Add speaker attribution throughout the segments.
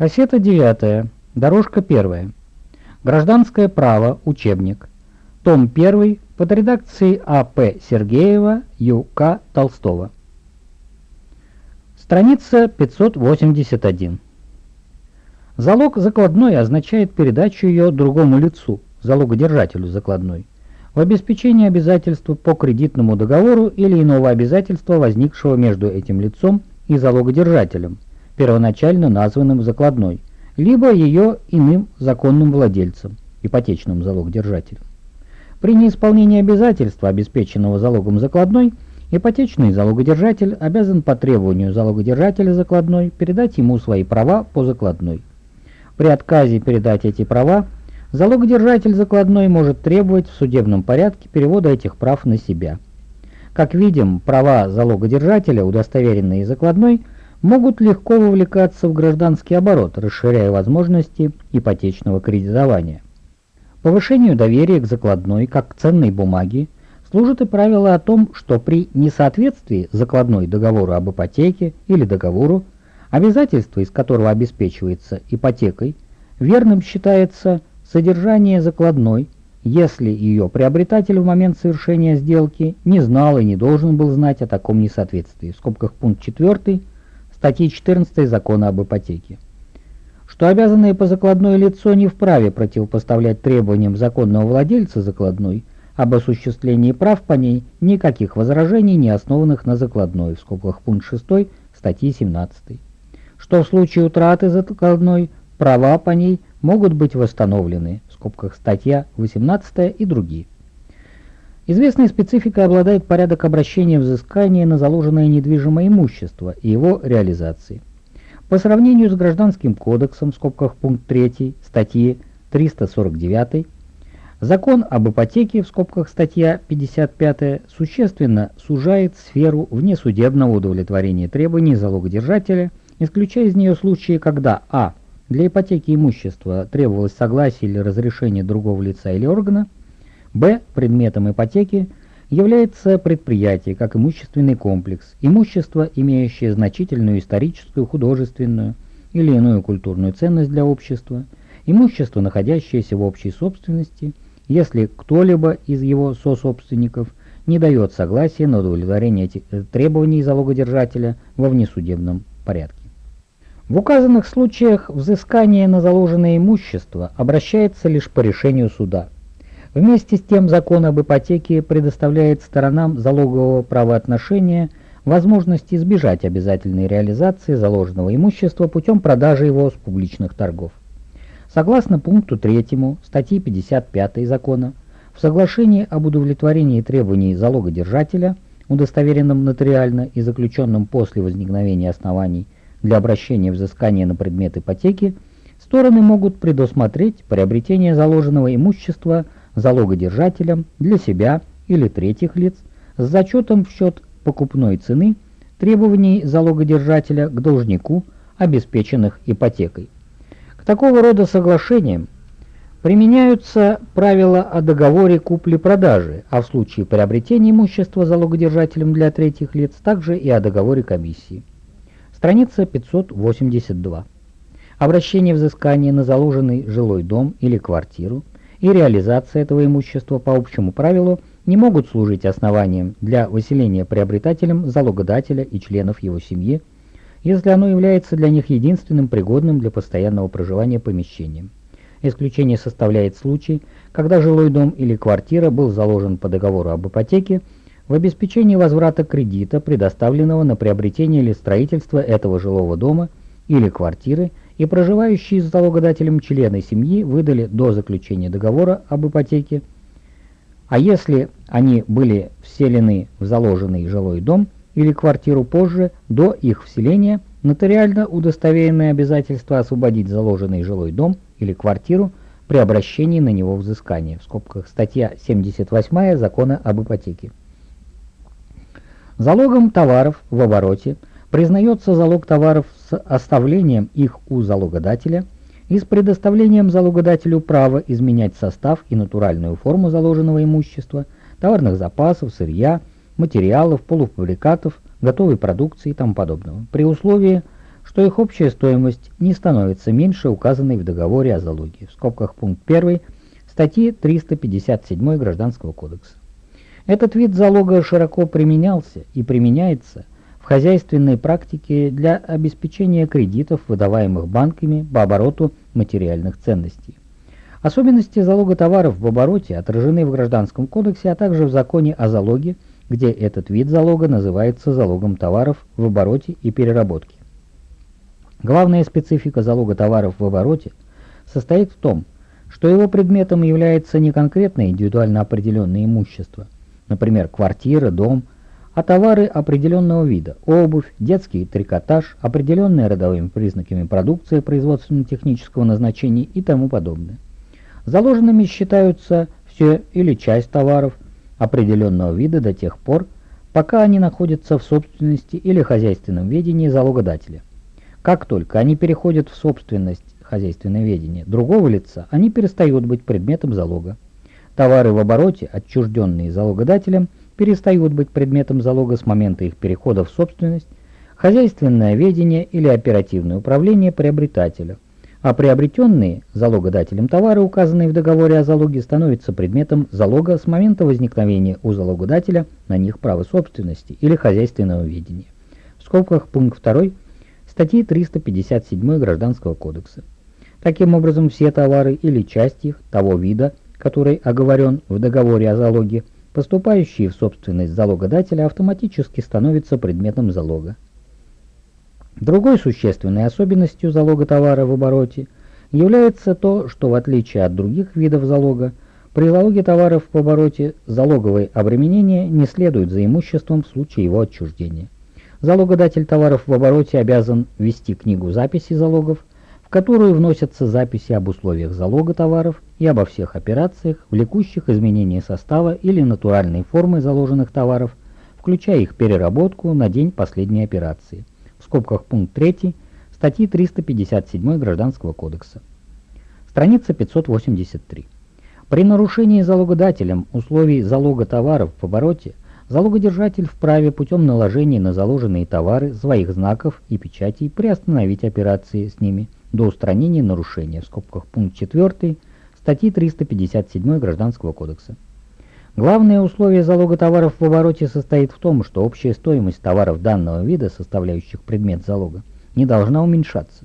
Speaker 1: Кассета 9. Дорожка 1. Гражданское право. Учебник. Том 1. Под редакцией А.П. Сергеева, Ю.К. Толстого. Страница 581. Залог закладной означает передачу ее другому лицу, залогодержателю закладной, в обеспечении обязательства по кредитному договору или иного обязательства, возникшего между этим лицом и залогодержателем, первоначально названным закладной, либо ее иным законным владельцем, ипотечным залогодержателем. При неисполнении обязательства, обеспеченного залогом закладной, ипотечный залогодержатель обязан по требованию залогодержателя закладной передать ему свои права по закладной. При отказе передать эти права, залогодержатель закладной может требовать в судебном порядке перевода этих прав на себя. Как видим, права залогодержателя, удостоверенные закладной, могут легко вовлекаться в гражданский оборот, расширяя возможности ипотечного кредитования. Повышению доверия к закладной, как к ценной бумаге, служит и правило о том, что при несоответствии закладной договору об ипотеке или договору обязательство из которого обеспечивается ипотекой, верным считается содержание закладной, если ее приобретатель в момент совершения сделки не знал и не должен был знать о таком несоответствии. В скобках пункт 4 статьи 14 Закона об ипотеке. Что обязанное по закладной лицо не вправе противопоставлять требованиям законного владельца закладной об осуществлении прав по ней никаких возражений, не основанных на закладной. В скобках пункт 6 статьи 17 что в случае утраты закладной права по ней могут быть восстановлены, в скобках статья 18 и другие. Известной спецификой обладает порядок обращения взыскания на заложенное недвижимое имущество и его реализации. По сравнению с Гражданским кодексом, в скобках пункт 3 статьи 349, Закон об ипотеке, в скобках статья 55, существенно сужает сферу внесудебного удовлетворения требований залогодержателя исключая из нее случаи, когда а. для ипотеки имущества требовалось согласие или разрешение другого лица или органа, б. предметом ипотеки является предприятие как имущественный комплекс, имущество, имеющее значительную историческую, художественную или иную культурную ценность для общества, имущество, находящееся в общей собственности, если кто-либо из его сособственников не дает согласия на удовлетворение этих требований залогодержателя во внесудебном порядке. В указанных случаях взыскание на заложенное имущество обращается лишь по решению суда. Вместе с тем закон об ипотеке предоставляет сторонам залогового правоотношения возможность избежать обязательной реализации заложенного имущества путем продажи его с публичных торгов. Согласно пункту 3 статьи 55 закона, в соглашении об удовлетворении требований залогодержателя, удостоверенном нотариально и заключенном после возникновения оснований для обращения взыскания на предмет ипотеки, стороны могут предусмотреть приобретение заложенного имущества залогодержателем для себя или третьих лиц с зачетом в счет покупной цены требований залогодержателя к должнику, обеспеченных ипотекой. К такого рода соглашениям применяются правила о договоре купли-продажи, а в случае приобретения имущества залогодержателем для третьих лиц также и о договоре комиссии. Страница 582. Обращение взыскания на заложенный жилой дом или квартиру и реализация этого имущества по общему правилу не могут служить основанием для выселения приобретателем залогодателя и членов его семьи, если оно является для них единственным пригодным для постоянного проживания помещением. Исключение составляет случай, когда жилой дом или квартира был заложен по договору об ипотеке в обеспечении возврата кредита, предоставленного на приобретение или строительство этого жилого дома или квартиры, и проживающие с залогодателем члены семьи выдали до заключения договора об ипотеке, а если они были вселены в заложенный жилой дом или квартиру позже, до их вселения, нотариально удостоверенное обязательство освободить заложенный жилой дом или квартиру при обращении на него взыскания, в скобках статья 78 Закона об ипотеке. Залогом товаров в обороте признается залог товаров с оставлением их у залогодателя и с предоставлением залогодателю права изменять состав и натуральную форму заложенного имущества, товарных запасов, сырья, материалов, полуфабрикатов, готовой продукции и тому подобного, при условии что их общая стоимость не становится меньше указанной в договоре о залоге, в скобках пункт 1 статьи 357 Гражданского кодекса. Этот вид залога широко применялся и применяется хозяйственной практике для обеспечения кредитов, выдаваемых банками по обороту материальных ценностей. Особенности залога товаров в обороте отражены в Гражданском кодексе, а также в законе о залоге, где этот вид залога называется залогом товаров в обороте и переработке. Главная специфика залога товаров в обороте состоит в том, что его предметом является не конкретное индивидуально определенное имущество, например, квартира, дом, а товары определенного вида – обувь, детский трикотаж, определенные родовыми признаками продукция производственно-технического назначения и тому подобное. Заложенными считаются все или часть товаров определенного вида до тех пор, пока они находятся в собственности или хозяйственном ведении залогодателя. Как только они переходят в собственность хозяйственное ведение другого лица, они перестают быть предметом залога. Товары в обороте, отчужденные залогодателем, перестают быть предметом залога с момента их перехода в собственность, хозяйственное ведение или оперативное управление приобретателя, а приобретенные залогодателем товары, указанные в договоре о залоге, становятся предметом залога с момента возникновения у залогодателя на них права собственности или хозяйственного ведения. В скобках пункт 2 статьи 357 Гражданского кодекса. Таким образом, все товары или часть их того вида, который оговорен в договоре о залоге, поступающие в собственность залогодателя, автоматически становятся предметом залога. Другой существенной особенностью залога товара в обороте является то, что в отличие от других видов залога, при залоге товаров в обороте залоговое обременение не следует за имуществом в случае его отчуждения. Залогодатель товаров в обороте обязан вести книгу записи залогов, которую вносятся записи об условиях залога товаров и обо всех операциях, влекущих изменение состава или натуральной формы заложенных товаров, включая их переработку на день последней операции. В скобках пункт 3 статьи 357 Гражданского кодекса. Страница 583. При нарушении залогодателем условий залога товаров в обороте залогодержатель вправе путем наложения на заложенные товары своих знаков и печатей приостановить операции с ними – до устранения нарушения, в скобках пункт 4 статьи 357 Гражданского кодекса. Главное условие залога товаров в обороте состоит в том, что общая стоимость товаров данного вида, составляющих предмет залога, не должна уменьшаться.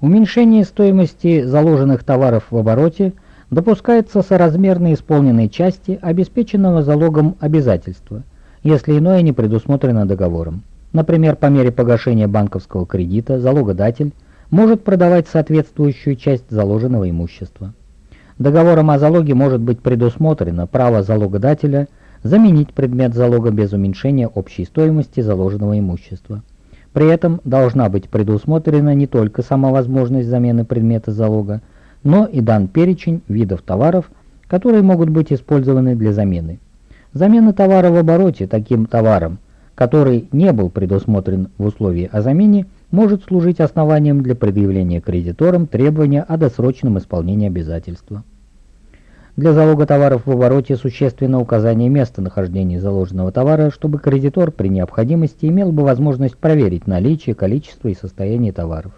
Speaker 1: Уменьшение стоимости заложенных товаров в обороте допускается соразмерно исполненной части обеспеченного залогом обязательства, если иное не предусмотрено договором. Например, по мере погашения банковского кредита залогодатель может продавать соответствующую часть заложенного имущества. Договором о залоге может быть предусмотрено право залогодателя заменить предмет залога без уменьшения общей стоимости заложенного имущества. При этом должна быть предусмотрена не только сама возможность замены предмета залога, но и дан перечень видов товаров, которые могут быть использованы для замены. Замена товара в обороте таким товаром, который не был предусмотрен в условии о замене, может служить основанием для предъявления кредиторам требования о досрочном исполнении обязательства. Для залога товаров в обороте существенно указание места нахождения заложенного товара, чтобы кредитор при необходимости имел бы возможность проверить наличие, количество и состояние товаров.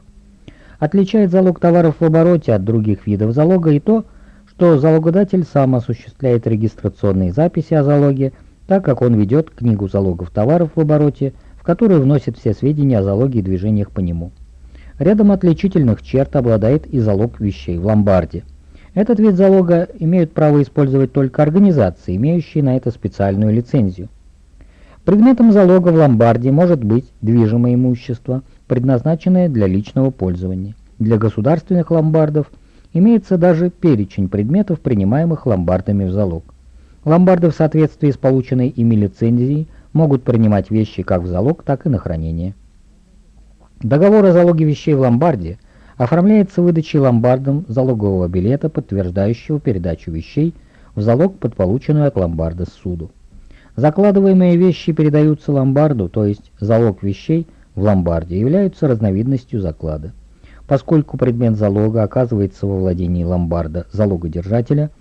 Speaker 1: Отличает залог товаров в обороте от других видов залога и то, что залогодатель сам осуществляет регистрационные записи о залоге, так как он ведет книгу залогов товаров в обороте, который вносит все сведения о залоге и движениях по нему. Рядом отличительных черт обладает и залог вещей в ломбарде. Этот вид залога имеют право использовать только организации, имеющие на это специальную лицензию. Предметом залога в ломбарде может быть движимое имущество, предназначенное для личного пользования. Для государственных ломбардов имеется даже перечень предметов, принимаемых ломбардами в залог. Ломбарды в соответствии с полученной ими лицензией могут принимать вещи как в залог, так и на хранение. Договор о залоге вещей в ломбарде оформляется выдачей ломбардом залогового билета, подтверждающего передачу вещей в залог под полученную от ломбарда суду. Закладываемые вещи передаются ломбарду, то есть залог вещей в ломбарде являются разновидностью заклада. Поскольку предмет залога оказывается во владении ломбарда залогодержателя –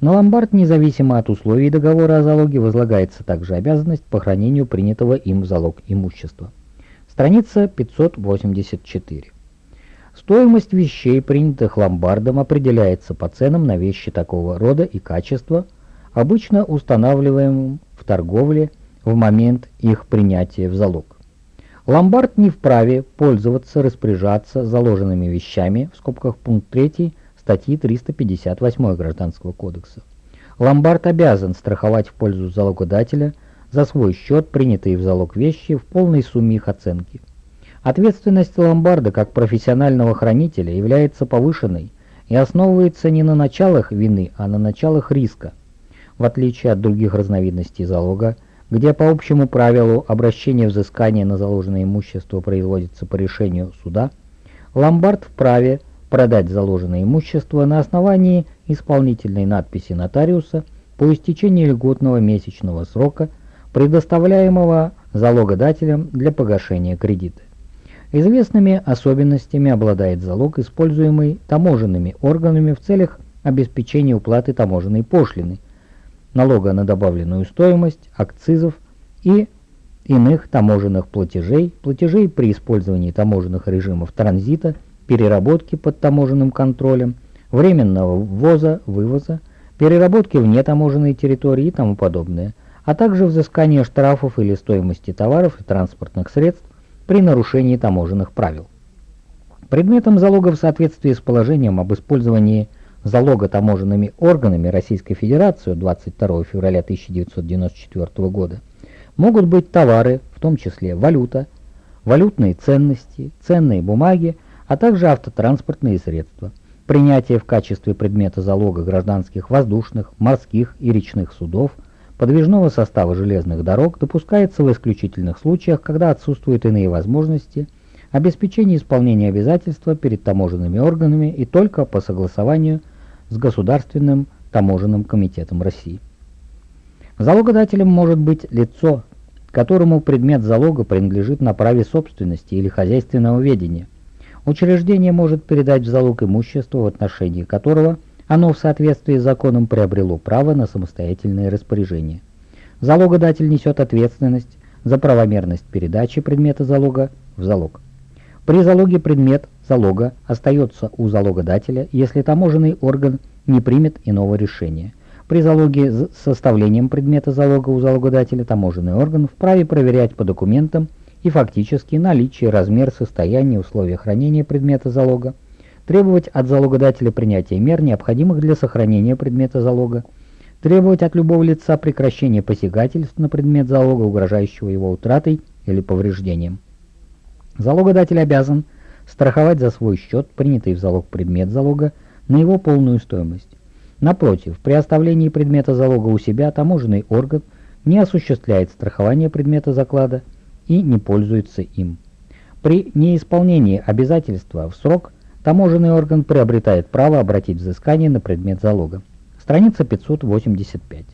Speaker 1: на ломбард, независимо от условий договора о залоге, возлагается также обязанность по хранению принятого им в залог имущества. Страница 584. Стоимость вещей, принятых ломбардом, определяется по ценам на вещи такого рода и качества, обычно устанавливаемым в торговле в момент их принятия в залог. Ломбард не вправе пользоваться, распоряжаться заложенными вещами, в скобках пункт 3 статьи 358 Гражданского кодекса. Ломбард обязан страховать в пользу залогодателя за свой счет принятые в залог вещи в полной сумме их оценки. Ответственность ломбарда как профессионального хранителя является повышенной и основывается не на началах вины, а на началах риска. В отличие от других разновидностей залога, где по общему правилу обращение взыскания на заложенное имущество производится по решению суда, ломбард вправе продать заложенное имущество на основании исполнительной надписи нотариуса по истечении льготного месячного срока, предоставляемого залогодателем для погашения кредита. Известными особенностями обладает залог, используемый таможенными органами в целях обеспечения уплаты таможенной пошлины – налога на добавленную стоимость, акцизов и иных таможенных платежей, платежей при использовании таможенных режимов транзита, переработки под таможенным контролем, временного ввоза, вывоза, переработки вне таможенной территории и тому подобное, а также взыскание штрафов или стоимости товаров и транспортных средств при нарушении таможенных правил. Предметом залога в соответствии с положением об использовании залога таможенными органами Российской Федерации 22 февраля 1994 года могут быть товары, в том числе валюта, валютные ценности, ценные бумаги, а также автотранспортные средства. Принятие в качестве предмета залога гражданских воздушных, морских и речных судов, подвижного состава железных дорог допускается в исключительных случаях, когда отсутствуют иные возможности обеспечения исполнения обязательства перед таможенными органами и только по согласованию с Государственным таможенным комитетом России. Залогодателем может быть лицо, которому предмет залога принадлежит на праве собственности или хозяйственного ведения. Учреждение может передать в залог имущество, в отношении которого оно в соответствии с законом приобрело право на самостоятельное распоряжение. Залогодатель несет ответственность за правомерность передачи предмета залога в залог. При залоге предмет залога остается у залогодателя, если таможенный орган не примет иного решения. При залоге с составлением предмета залога у залогодателя таможенный орган вправе проверять по документам и фактически наличие, размер, состояние, условия хранения предмета залога, требовать от залогодателя принятия мер, необходимых для сохранения предмета залога, требовать от любого лица прекращения посягательств на предмет залога, угрожающего его утратой или повреждением. Залогодатель обязан страховать за свой счет принятый в залог предмет залога на его полную стоимость. Напротив, при оставлении предмета залога у себя таможенный орган не осуществляет страхование предмета заклада и не пользуется им. При неисполнении обязательства в срок таможенный орган приобретает право обратить взыскание на предмет залога. Страница 585.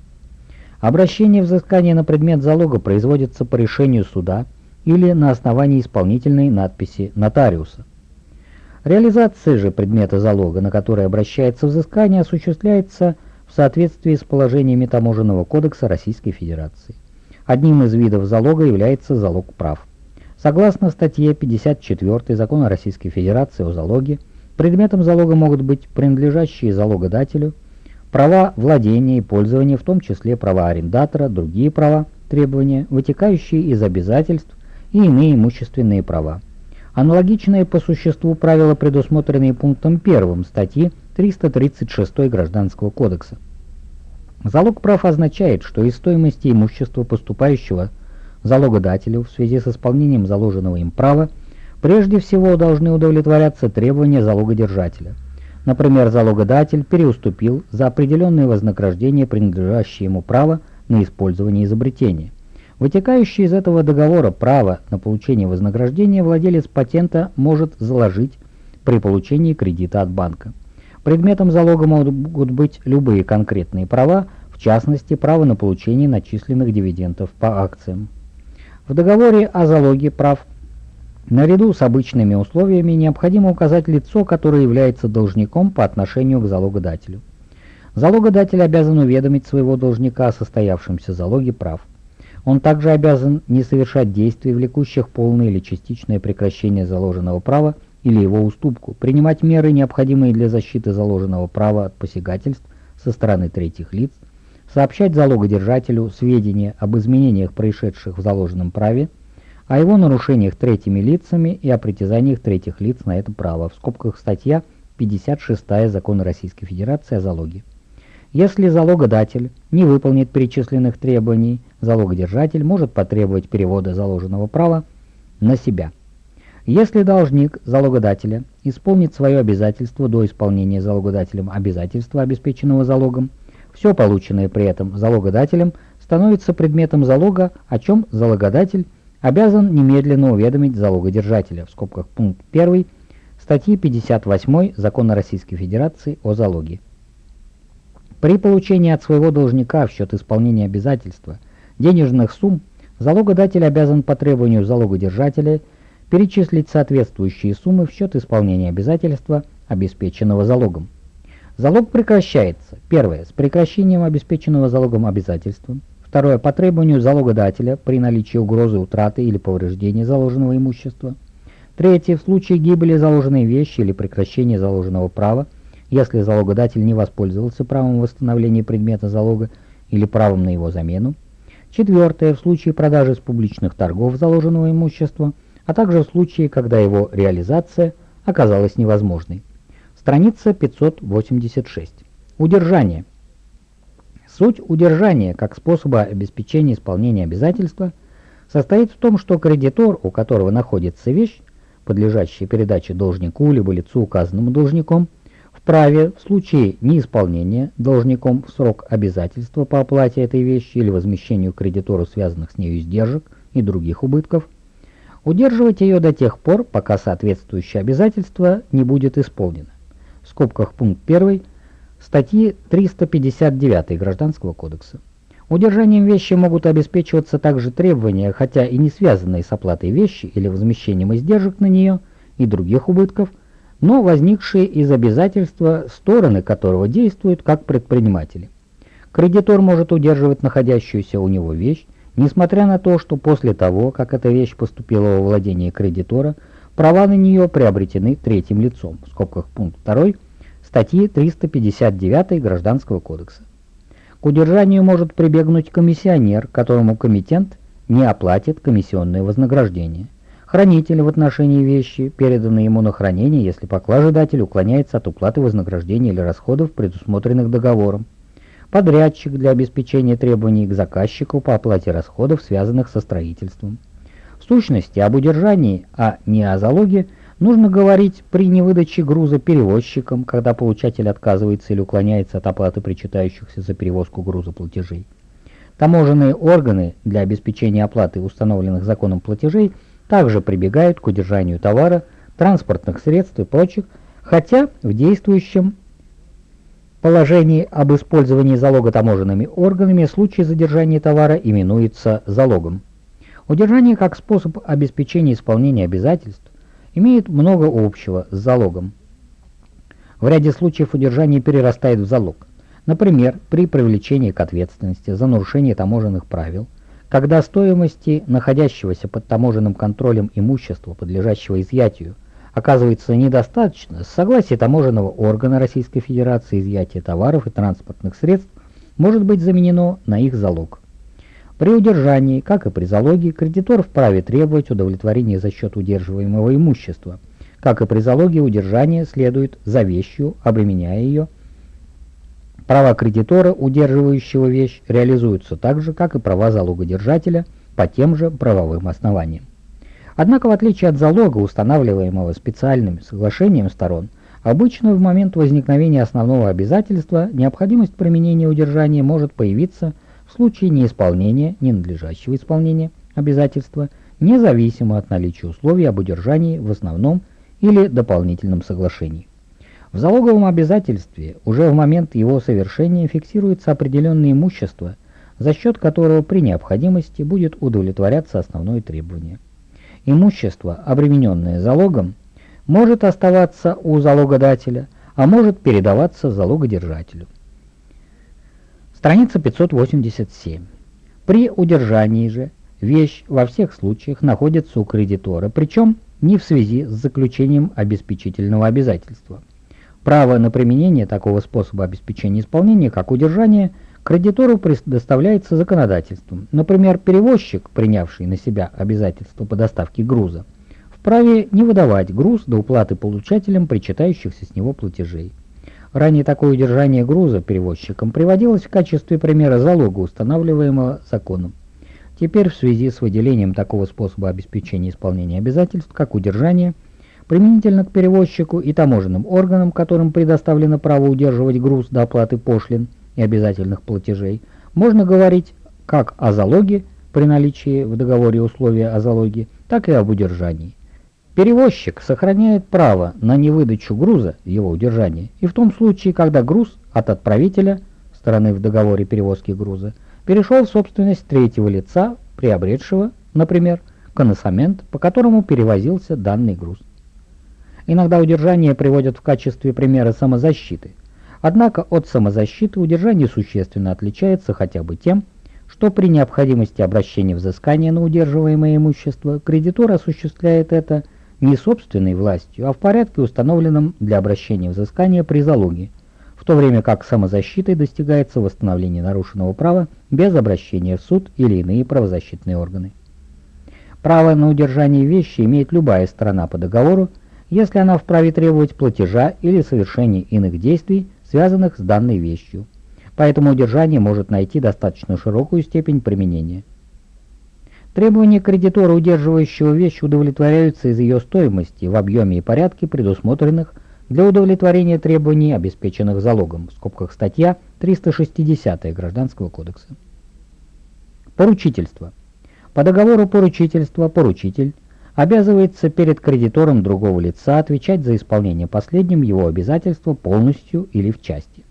Speaker 1: Обращение взыскания на предмет залога производится по решению суда или на основании исполнительной надписи нотариуса. Реализация же предмета залога, на который обращается взыскание, осуществляется в соответствии с положениями Таможенного кодекса Российской Федерации. Одним из видов залога является залог прав. Согласно статье 54 Закона Российской Федерации о залоге, предметом залога могут быть принадлежащие залогодателю, права владения и пользования, в том числе права арендатора, другие права, требования, вытекающие из обязательств и иные имущественные права. Аналогичные по существу правила, предусмотренные пунктом 1 статьи 336 Гражданского кодекса. Залог прав означает, что из стоимости имущества, поступающего залогодателю в связи с исполнением заложенного им права, прежде всего должны удовлетворяться требования залогодержателя. Например, залогодатель переуступил за определенное вознаграждение принадлежащее ему право на использование изобретения. Вытекающее из этого договора право на получение вознаграждения владелец патента может заложить при получении кредита от банка. Предметом залога могут быть любые конкретные права, в частности, право на получение начисленных дивидендов по акциям. В договоре о залоге прав наряду с обычными условиями необходимо указать лицо, которое является должником по отношению к залогодателю. Залогодатель обязан уведомить своего должника о состоявшемся залоге прав. Он также обязан не совершать действий, влекущих полное или частичное прекращение заложенного права или его уступку, принимать меры, необходимые для защиты заложенного права от посягательств со стороны третьих лиц, сообщать залогодержателю сведения об изменениях, происшедших в заложенном праве, о его нарушениях третьими лицами и о притязаниях третьих лиц на это право, в скобках статья 56 Закона Российской Федерации о залоге. Если залогодатель не выполнит перечисленных требований, залогодержатель может потребовать перевода заложенного права на себя. Если должник залогодателя исполнит свое обязательство до исполнения залогодателем обязательства, обеспеченного залогом, все полученное при этом залогодателем становится предметом залога, о чем залогодатель обязан немедленно уведомить залогодержателя, в скобках пункт 1 статьи 58 Закона Российской Федерации о залоге. При получении от своего должника в счет исполнения обязательства денежных сумм залогодатель обязан по требованию залогодержателя перечислить соответствующие суммы в счет исполнения обязательства, обеспеченного залогом. Залог прекращается. Первое. С прекращением обеспеченного залогом обязательства. Второе. По требованию залогодателя при наличии угрозы утраты или повреждения заложенного имущества. Третье. В случае гибели заложенной вещи или прекращения заложенного права если залогодатель не воспользовался правом восстановления предмета залога или правом на его замену. Четвертое, в случае продажи с публичных торгов заложенного имущества, а также в случае, когда его реализация оказалась невозможной. Страница 586. Удержание. Суть удержания как способа обеспечения исполнения обязательства состоит в том, что кредитор, у которого находится вещь, подлежащая передаче должнику либо лицу указанному должником, вправе в случае неисполнения должником в срок обязательства по оплате этой вещи или возмещению кредитору связанных с нею издержек и других убытков, удерживать ее до тех пор, пока соответствующее обязательство не будет исполнено. В скобках пункт 1 статьи 359 Гражданского кодекса. Удержанием вещи могут обеспечиваться также требования, хотя и не связанные с оплатой вещи или возмещением издержек на нее и других убытков – но возникшие из обязательства, стороны которого действуют как предприниматели. Кредитор может удерживать находящуюся у него вещь, несмотря на то, что после того, как эта вещь поступила во владение кредитора, права на нее приобретены третьим лицом, в скобках пункт 2 статьи 359 Гражданского кодекса. К удержанию может прибегнуть комиссионер, которому комитент не оплатит комиссионное вознаграждение. Хранитель в отношении вещи, переданной ему на хранение, если поклажедатель уклоняется от уплаты вознаграждения или расходов, предусмотренных договором. Подрядчик для обеспечения требований к заказчику по оплате расходов, связанных со строительством. В сущности, об удержании, а не о залоге, нужно говорить при невыдаче груза перевозчикам, когда получатель отказывается или уклоняется от оплаты причитающихся за перевозку груза платежей. Таможенные органы для обеспечения оплаты установленных законом платежей – также прибегают к удержанию товара, транспортных средств и прочих, хотя в действующем положении об использовании залога таможенными органами случай задержания товара именуется залогом. Удержание как способ обеспечения исполнения обязательств имеет много общего с залогом. В ряде случаев удержание перерастает в залог. Например, при привлечении к ответственности за нарушение таможенных правил – когда стоимости находящегося под таможенным контролем имущества, подлежащего изъятию, оказывается недостаточно, с согласия таможенного органа Российской Федерации изъятие товаров и транспортных средств может быть заменено на их залог. При удержании, как и при залоге, кредитор вправе требовать удовлетворения за счет удерживаемого имущества. Как и при залоге, удержание следует за вещью, обременяя ее, Права кредитора, удерживающего вещь, реализуются так же, как и права залогодержателя по тем же правовым основаниям. Однако, в отличие от залога, устанавливаемого специальным соглашением сторон, обычно в момент возникновения основного обязательства необходимость применения удержания может появиться в случае неисполнения, ненадлежащего исполнения обязательства, независимо от наличия условий об удержании в основном или дополнительном соглашении. В залоговом обязательстве уже в момент его совершения фиксируется определенное имущество, за счет которого при необходимости будет удовлетворяться основное требование. Имущество, обремененное залогом, может оставаться у залогодателя, а может передаваться залогодержателю. Страница 587. При удержании же вещь во всех случаях находится у кредитора, причем не в связи с заключением обеспечительного обязательства. Право на применение такого способа обеспечения исполнения, как удержание, кредитору предоставляется законодательством. Например, перевозчик, принявший на себя обязательство по доставке груза, вправе не выдавать груз до уплаты получателям причитающихся с него платежей. Ранее такое удержание груза перевозчиком приводилось в качестве примера залога, устанавливаемого законом. Теперь в связи с выделением такого способа обеспечения исполнения обязательств, как удержание, применительно к перевозчику и таможенным органам, которым предоставлено право удерживать груз до оплаты пошлин и обязательных платежей, можно говорить как о залоге при наличии в договоре условия о залоге, так и об удержании. Перевозчик сохраняет право на невыдачу груза, его удержание, и в том случае, когда груз от отправителя, стороны в договоре перевозки груза, перешел в собственность третьего лица, приобретшего, например, коносамент, по которому перевозился данный груз. Иногда удержание приводят в качестве примера самозащиты. Однако от самозащиты удержание существенно отличается хотя бы тем, что при необходимости обращения взыскания на удерживаемое имущество кредитор осуществляет это не собственной властью, а в порядке, установленном для обращения взыскания при залоге, в то время как самозащитой достигается восстановление нарушенного права без обращения в суд или иные правозащитные органы. Право на удержание вещи имеет любая сторона по договору, если она вправе требовать платежа или совершения иных действий, связанных с данной вещью. Поэтому удержание может найти достаточно широкую степень применения. Требования кредитора, удерживающего вещь, удовлетворяются из ее стоимости в объеме и порядке, предусмотренных для удовлетворения требований, обеспеченных залогом, в скобках статья 360 Гражданского кодекса. Поручительство. По договору поручительства поручитель обязывается перед кредитором другого лица отвечать за исполнение последним его обязательства полностью или в части.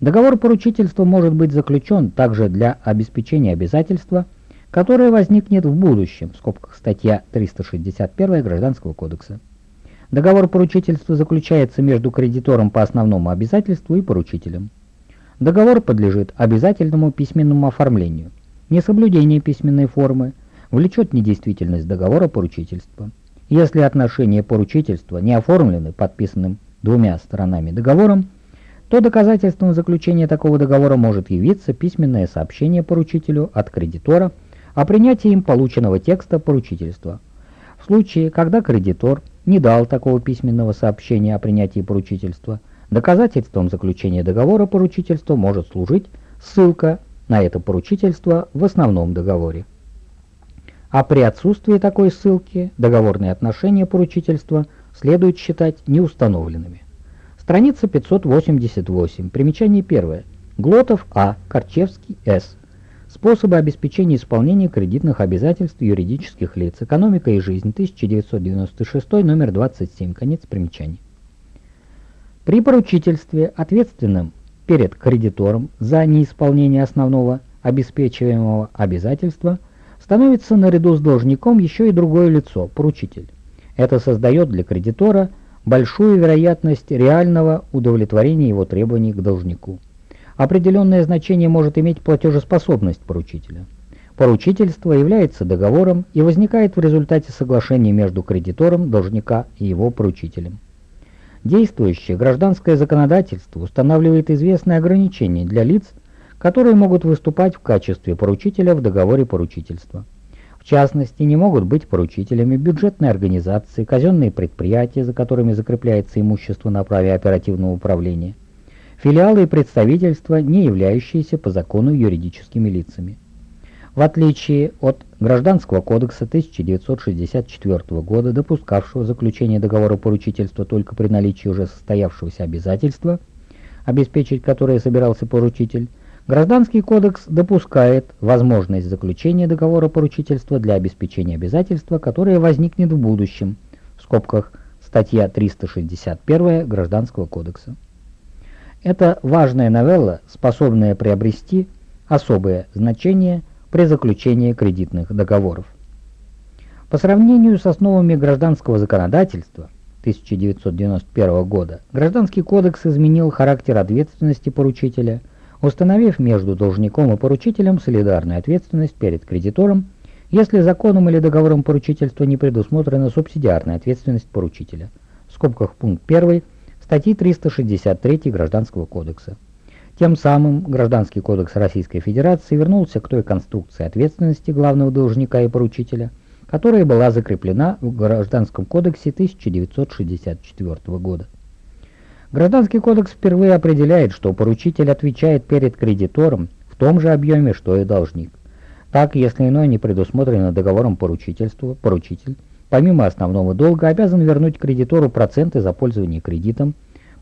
Speaker 1: Договор поручительства может быть заключен также для обеспечения обязательства – которая возникнет в будущем, в скобках статья 361 Гражданского кодекса. Договор поручительства заключается между кредитором по основному обязательству и поручителем. Договор подлежит обязательному письменному оформлению. Несоблюдение письменной формы влечет недействительность договора поручительства. Если отношения поручительства не оформлены подписанным двумя сторонами договором, то доказательством заключения такого договора может явиться письменное сообщение поручителю от кредитора – о принятии им полученного текста поручительства. В случае, когда кредитор не дал такого письменного сообщения о принятии поручительства, доказательством заключения договора поручительства может служить ссылка на это поручительство в основном договоре. А при отсутствии такой ссылки договорные отношения поручительства следует считать неустановленными. Страница 588, примечание первое. Глотов А, Корчевский С. Способы обеспечения исполнения кредитных обязательств юридических лиц. Экономика и жизнь. 1996, номер 27. Конец примечаний. При поручительстве ответственным перед кредитором за неисполнение основного обеспечиваемого обязательства становится наряду с должником еще и другое лицо, поручитель. Это создает для кредитора большую вероятность реального удовлетворения его требований к должнику. Определенное значение может иметь платежеспособность поручителя. Поручительство является договором и возникает в результате соглашения между кредитором, должника и его поручителем. Действующее гражданское законодательство устанавливает известные ограничения для лиц, которые могут выступать в качестве поручителя в договоре поручительства. В частности, не могут быть поручителями бюджетные организации, казенные предприятия, за которыми закрепляется имущество на праве оперативного управления – филиалы и представительства, не являющиеся по закону юридическими лицами. В отличие от Гражданского кодекса 1964 года, допускавшего заключение договора поручительства только при наличии уже состоявшегося обязательства, обеспечить которое собирался поручитель, Гражданский кодекс допускает возможность заключения договора поручительства для обеспечения обязательства, которое возникнет в будущем, в скобках статья 361 Гражданского кодекса. Это важная новелла, способная приобрести особое значение при заключении кредитных договоров. По сравнению с основами гражданского законодательства 1991 года, Гражданский кодекс изменил характер ответственности поручителя, установив между должником и поручителем солидарную ответственность перед кредитором, если законом или договором поручительства не предусмотрена субсидиарная ответственность поручителя. В скобках пункт 1 статьи 363 Гражданского кодекса. Тем самым Гражданский кодекс Российской Федерации вернулся к той конструкции ответственности главного должника и поручителя, которая была закреплена в Гражданском кодексе 1964 года. Гражданский кодекс впервые определяет, что поручитель отвечает перед кредитором в том же объеме, что и должник. Так, если иное не предусмотрено договором поручительства, поручитель, помимо основного долга, обязан вернуть кредитору проценты за пользование кредитом,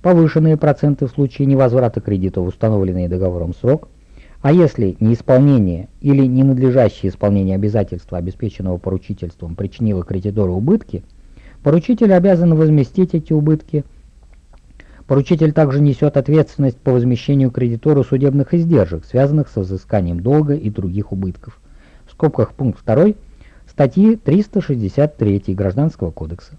Speaker 1: повышенные проценты в случае невозврата кредита в установленный договором срок, а если неисполнение или ненадлежащее исполнение обязательства, обеспеченного поручительством, причинило кредитору убытки, поручитель обязан возместить эти убытки – Поручитель также несет ответственность по возмещению кредитору судебных издержек, связанных со взысканием долга и других убытков. В скобках пункт 2 статьи 363 Гражданского кодекса.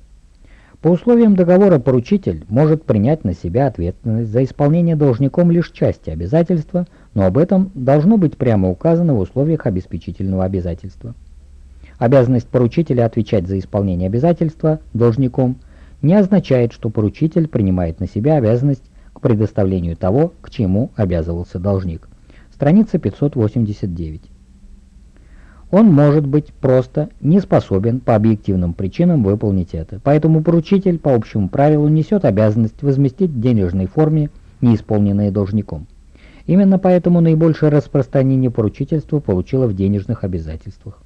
Speaker 1: По условиям договора поручитель может принять на себя ответственность за исполнение должником лишь части обязательства, но об этом должно быть прямо указано в условиях обеспечительного обязательства. Обязанность поручителя отвечать за исполнение обязательства должником – не означает, что поручитель принимает на себя обязанность к предоставлению того, к чему обязывался должник. Страница 589. Он может быть просто не способен по объективным причинам выполнить это, поэтому поручитель по общему правилу несет обязанность возместить в денежной форме неисполненные должником. Именно поэтому наибольшее распространение поручительства получило в денежных обязательствах.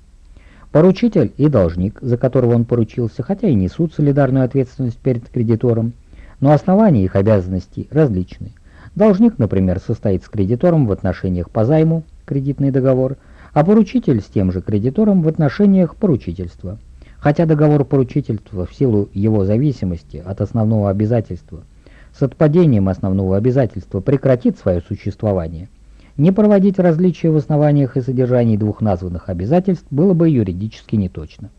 Speaker 1: Поручитель и должник, за которого он поручился, хотя и несут солидарную ответственность перед кредитором, но основания их обязанностей различны. Должник, например, состоит с кредитором в отношениях по займу, кредитный договор, а поручитель с тем же кредитором в отношениях поручительства. Хотя договор поручительства в силу его зависимости от основного обязательства с отпадением основного обязательства прекратит свое существование – не проводить различия в основаниях и содержании двух названных обязательств было бы юридически неточно.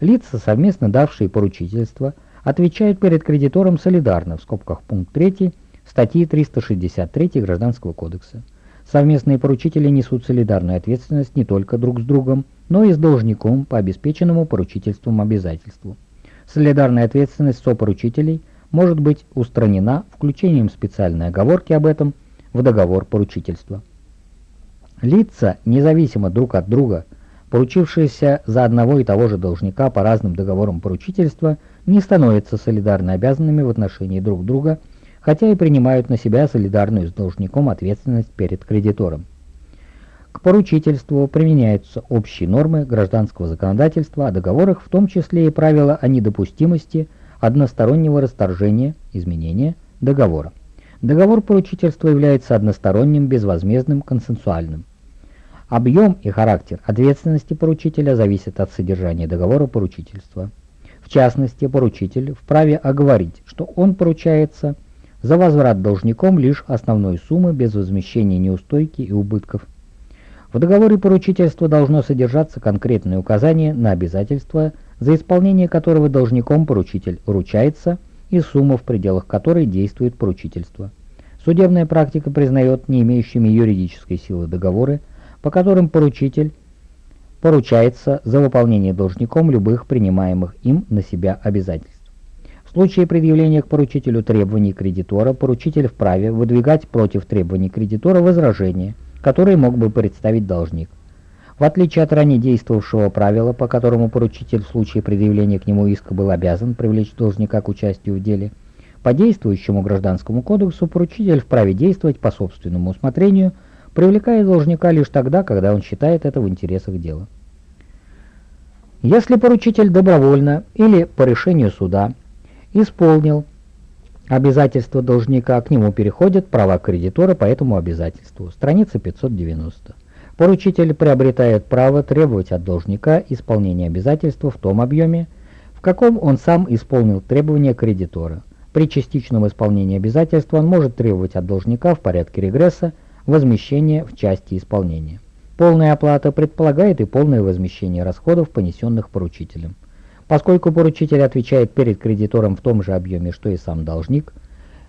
Speaker 1: Лица, совместно давшие поручительство, отвечают перед кредитором солидарно, в скобках пункт 3 статьи 363 Гражданского кодекса. Совместные поручители несут солидарную ответственность не только друг с другом, но и с должником по обеспеченному поручительством обязательству. Солидарная ответственность сопоручителей может быть устранена включением специальной оговорки об этом – в договор поручительства. Лица, независимо друг от друга, поручившиеся за одного и того же должника по разным договорам поручительства, не становятся солидарно обязанными в отношении друг друга, хотя и принимают на себя солидарную с должником ответственность перед кредитором. К поручительству применяются общие нормы гражданского законодательства о договорах, в том числе и правила о недопустимости одностороннего расторжения, изменения договора. Договор поручительства является односторонним, безвозмездным, консенсуальным. Объем и характер ответственности поручителя зависят от содержания договора поручительства. В частности, поручитель вправе оговорить, что он поручается за возврат должником лишь основной суммы без возмещения неустойки и убытков. В договоре поручительства должно содержаться конкретное указание на обязательство, за исполнение которого должником поручитель ручается – и сумма, в пределах которой действует поручительство. Судебная практика признает не имеющими юридической силы договоры, по которым поручитель поручается за выполнение должником любых принимаемых им на себя обязательств. В случае предъявления к поручителю требований кредитора, поручитель вправе выдвигать против требований кредитора возражения, которые мог бы представить должник. В отличие от ранее действовавшего правила, по которому поручитель в случае предъявления к нему иска был обязан привлечь должника к участию в деле, по действующему гражданскому кодексу поручитель вправе действовать по собственному усмотрению, привлекая должника лишь тогда, когда он считает это в интересах дела. Если поручитель добровольно или по решению суда исполнил обязательства должника, к нему переходят права кредитора по этому обязательству. Страница 590. Поручитель приобретает право требовать от должника исполнения обязательства в том объеме, в каком он сам исполнил требования кредитора. При частичном исполнении обязательства он может требовать от должника в порядке регресса возмещения в части исполнения. Полная оплата предполагает и полное возмещение расходов, понесенных поручителем. Поскольку поручитель отвечает перед кредитором в том же объеме, что и сам должник,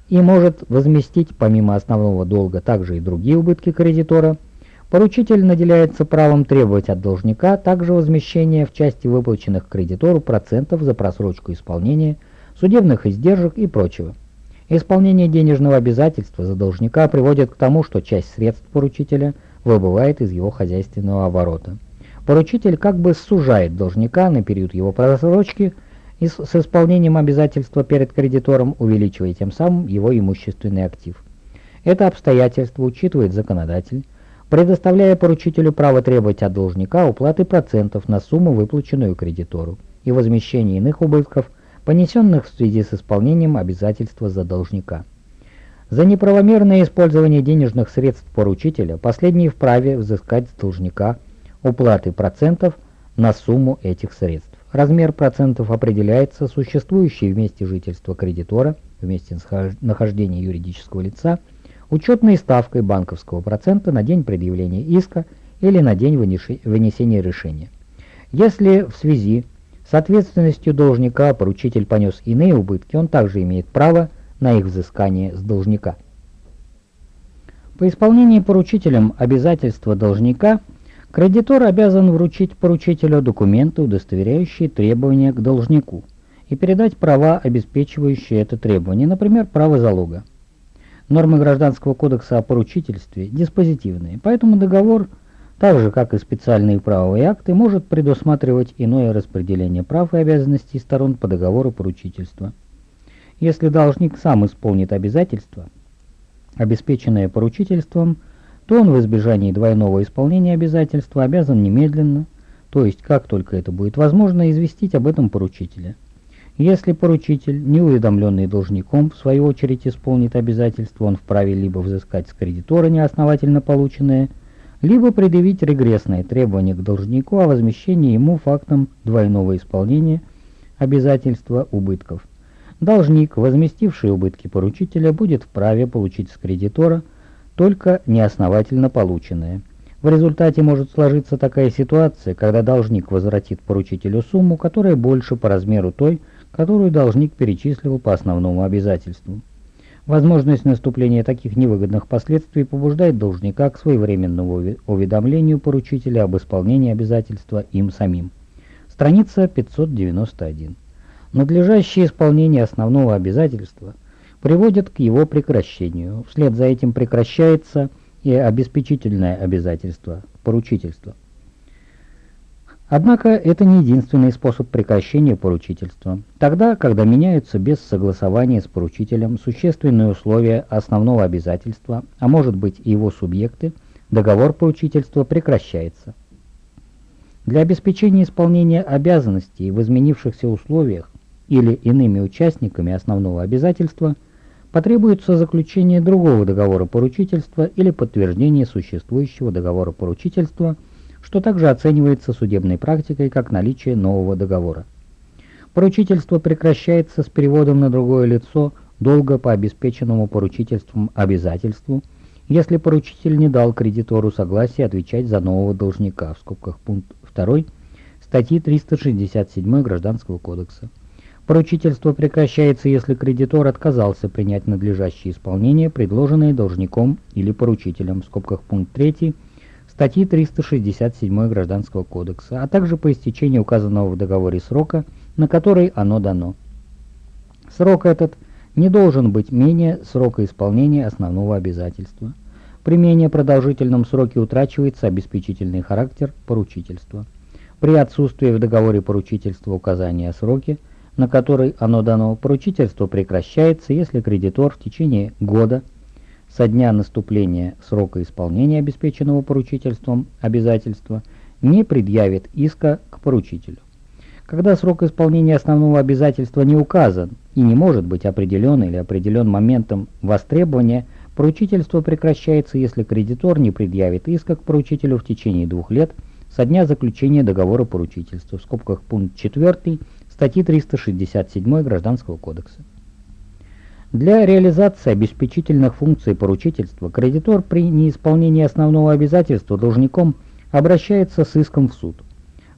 Speaker 1: и может возместить помимо основного долга также и другие убытки кредитора, поручитель наделяется правом требовать от должника также возмещения в части выплаченных кредитору процентов за просрочку исполнения, судебных издержек и прочего. Исполнение денежного обязательства за должника приводит к тому, что часть средств поручителя выбывает из его хозяйственного оборота. Поручитель как бы сужает должника на период его просрочки – и с, исполнением обязательства перед кредитором увеличивая тем самым его имущественный актив. Это обстоятельство учитывает законодатель, предоставляя поручителю право требовать от должника уплаты процентов на сумму, выплаченную кредитору, и возмещение иных убытков, понесенных в связи с исполнением обязательства за должника. За неправомерное использование денежных средств поручителя последний вправе взыскать с должника уплаты процентов на сумму этих средств. Размер процентов определяется существующей вместе жительства кредитора, вместе нахождения юридического лица, учетной ставкой банковского процента на день предъявления иска или на день вынесения решения. Если в связи с ответственностью должника поручитель понес иные убытки, он также имеет право на их взыскание с должника. По исполнении поручителем обязательства должника – Кредитор обязан вручить поручителю документы, удостоверяющие требования к должнику, и передать права, обеспечивающие это требование, например, право залога. Нормы Гражданского кодекса о поручительстве диспозитивные, поэтому договор, так же как и специальные правовые акты, может предусматривать иное распределение прав и обязанностей сторон по договору поручительства. Если должник сам исполнит обязательства, обеспеченные поручительством – то он в избежании двойного исполнения обязательства обязан немедленно, то есть как только это будет возможно, известить об этом поручителя. Если поручитель, не уведомленный должником, в свою очередь исполнит обязательство, он вправе либо взыскать с кредитора неосновательно полученное, либо предъявить регрессное требование к должнику о возмещении ему фактом двойного исполнения обязательства убытков. Должник, возместивший убытки поручителя, будет вправе получить с кредитора – только неосновательно полученное. В результате может сложиться такая ситуация, когда должник возвратит поручителю сумму, которая больше по размеру той, которую должник перечислил по основному обязательству. Возможность наступления таких невыгодных последствий побуждает должника к своевременному уведомлению поручителя об исполнении обязательства им самим. Страница 591. Надлежащее исполнение основного обязательства приводит к его прекращению. Вслед за этим прекращается и обеспечительное обязательство, поручительство. Однако это не единственный способ прекращения поручительства. Тогда, когда меняются без согласования с поручителем существенные условия основного обязательства, а может быть и его субъекты, договор поручительства прекращается. Для обеспечения исполнения обязанностей в изменившихся условиях или иными участниками основного обязательства – потребуется заключение другого договора поручительства или подтверждение существующего договора поручительства, что также оценивается судебной практикой как наличие нового договора. Поручительство прекращается с переводом на другое лицо долга по обеспеченному поручительством обязательству, если поручитель не дал кредитору согласия отвечать за нового должника, в скобках пункт 2 статьи 367 Гражданского кодекса. Поручительство прекращается, если кредитор отказался принять надлежащее исполнение, предложенное должником или поручителем, в скобках пункт 3 статьи 367 Гражданского кодекса, а также по истечении указанного в договоре срока, на который оно дано. Срок этот не должен быть менее срока исполнения основного обязательства. При менее продолжительном сроке утрачивается обеспечительный характер поручительства. При отсутствии в договоре поручительства указания о сроке – на который оно дано, поручительство прекращается, если кредитор в течение года со дня наступления срока исполнения обеспеченного поручительством обязательства не предъявит иска к поручителю. Когда срок исполнения основного обязательства не указан и не может быть определен или определен моментом востребования, поручительство прекращается, если кредитор не предъявит иска к поручителю в течение двух лет со дня заключения договора поручительства. В скобках пункт 4 статьи 367 Гражданского кодекса. Для реализации обеспечительных функций поручительства кредитор при неисполнении основного обязательства должником обращается с иском в суд.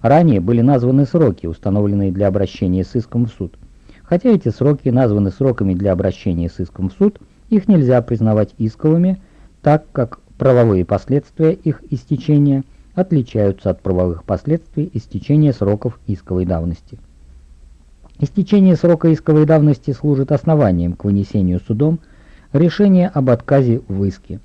Speaker 1: Ранее были названы сроки, установленные для обращения с иском в суд. Хотя эти сроки названы сроками для обращения с иском в суд, их нельзя признавать исковыми, так как правовые последствия их истечения отличаются от правовых последствий истечения сроков исковой давности. Истечение срока исковой давности служит основанием к вынесению судом решения об отказе в иске.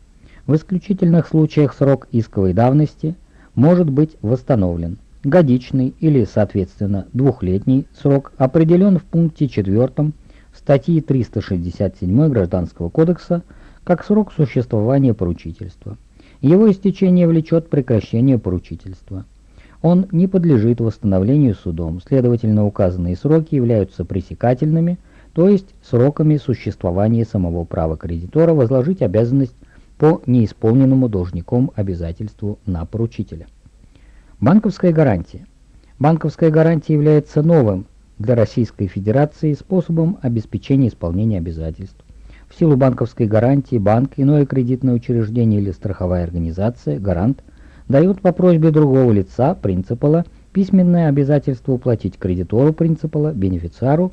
Speaker 1: В исключительных случаях срок исковой давности может быть восстановлен. Годичный или, соответственно, двухлетний срок определен в пункте 4 статьи 367 Гражданского кодекса как срок существования поручительства. Его истечение влечет прекращение поручительства он не подлежит восстановлению судом, следовательно, указанные сроки являются пресекательными, то есть сроками существования самого права кредитора возложить обязанность по неисполненному должником обязательству на поручителя. Банковская гарантия. Банковская гарантия является новым для Российской Федерации способом обеспечения исполнения обязательств. В силу банковской гарантии банк, иное кредитное учреждение или страховая организация, гарант – дают по просьбе другого лица, принципала, письменное обязательство уплатить кредитору принципала, бенефициару,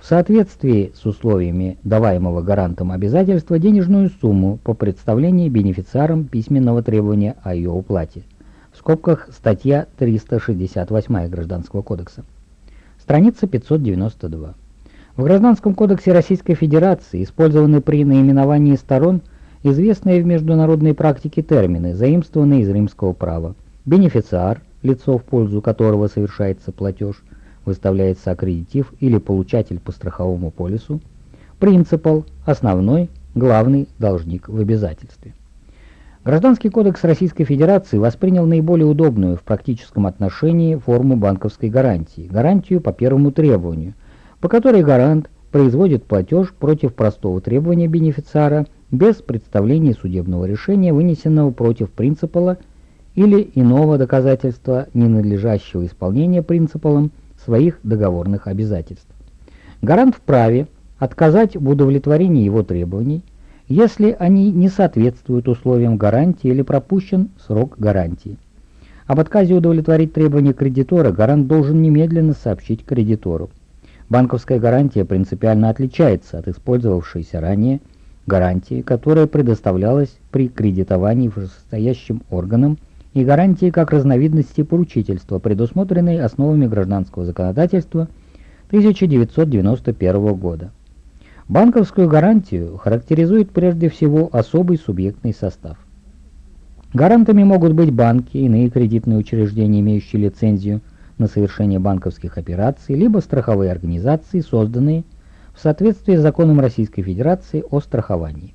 Speaker 1: в соответствии с условиями даваемого гарантом обязательства денежную сумму по представлению бенефициаром письменного требования о ее уплате. В скобках статья 368 Гражданского кодекса. Страница 592. В Гражданском кодексе Российской Федерации использованы при наименовании сторон – известные в международной практике термины, заимствованные из римского права. Бенефициар, лицо в пользу которого совершается платеж, выставляется аккредитив или получатель по страховому полису. Принципал, основной, главный должник в обязательстве. Гражданский кодекс Российской Федерации воспринял наиболее удобную в практическом отношении форму банковской гарантии, гарантию по первому требованию, по которой гарант производит платеж против простого требования бенефициара – без представления судебного решения, вынесенного против принципала или иного доказательства ненадлежащего исполнения принципалом своих договорных обязательств. Гарант вправе отказать в удовлетворении его требований, если они не соответствуют условиям гарантии или пропущен срок гарантии. Об отказе удовлетворить требования кредитора гарант должен немедленно сообщить кредитору. Банковская гарантия принципиально отличается от использовавшейся ранее гарантии, которая предоставлялась при кредитовании вышестоящим органам, и гарантии как разновидности поручительства, предусмотренной основами гражданского законодательства 1991 года. Банковскую гарантию характеризует прежде всего особый субъектный состав. Гарантами могут быть банки, иные кредитные учреждения, имеющие лицензию на совершение банковских операций, либо страховые организации, созданные в соответствии с законом Российской Федерации о страховании.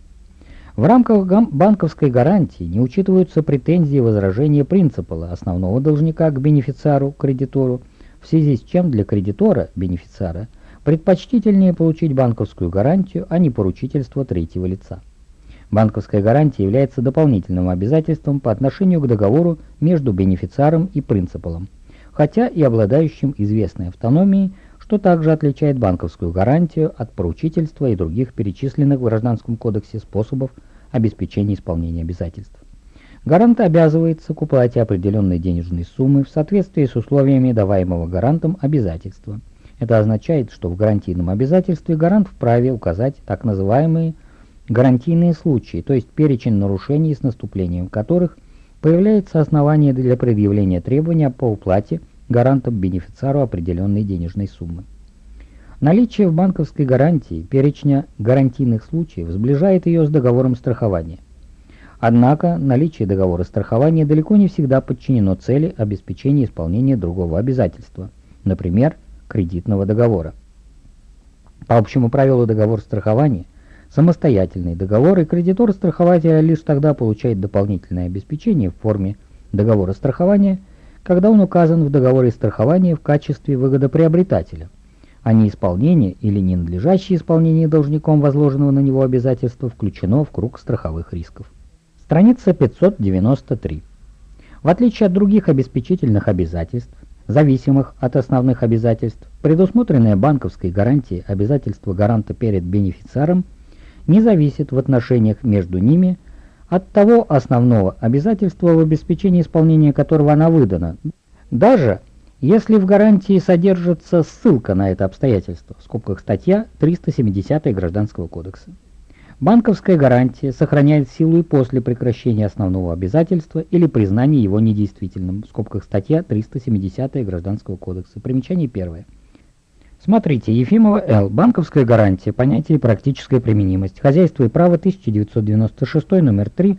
Speaker 1: В рамках банковской гарантии не учитываются претензии и возражения принципала основного должника к бенефициару, кредитору, в связи с чем для кредитора, бенефициара, предпочтительнее получить банковскую гарантию, а не поручительство третьего лица. Банковская гарантия является дополнительным обязательством по отношению к договору между бенефициаром и принципалом, хотя и обладающим известной автономией что также отличает банковскую гарантию от поручительства и других перечисленных в Гражданском кодексе способов обеспечения исполнения обязательств. Гарант обязывается к уплате определенной денежной суммы в соответствии с условиями даваемого гарантом обязательства. Это означает, что в гарантийном обязательстве гарант вправе указать так называемые гарантийные случаи, то есть перечень нарушений, с наступлением которых появляется основание для предъявления требования по уплате гарантом бенефициару определенной денежной суммы. Наличие в банковской гарантии перечня гарантийных случаев сближает ее с договором страхования. Однако наличие договора страхования далеко не всегда подчинено цели обеспечения исполнения другого обязательства, например, кредитного договора. По общему правилу договор страхования – самостоятельный договор, и кредитор страхователя лишь тогда получает дополнительное обеспечение в форме договора страхования – когда он указан в договоре страхования в качестве выгодоприобретателя, а неисполнение или ненадлежащее исполнение должником возложенного на него обязательства включено в круг страховых рисков. Страница 593. В отличие от других обеспечительных обязательств, зависимых от основных обязательств, предусмотренная банковской гарантией обязательства гаранта перед бенефициаром не зависит в отношениях между ними от того основного обязательства, в обеспечении исполнения которого она выдана, даже если в гарантии содержится ссылка на это обстоятельство, в скобках статья 370 Гражданского кодекса. Банковская гарантия сохраняет силу и после прекращения основного обязательства или признания его недействительным, в скобках статья 370 Гражданского кодекса. Примечание первое. Смотрите, Ефимова Л. Банковская гарантия. Понятие и практическая применимость. Хозяйство и право 1996, номер 3,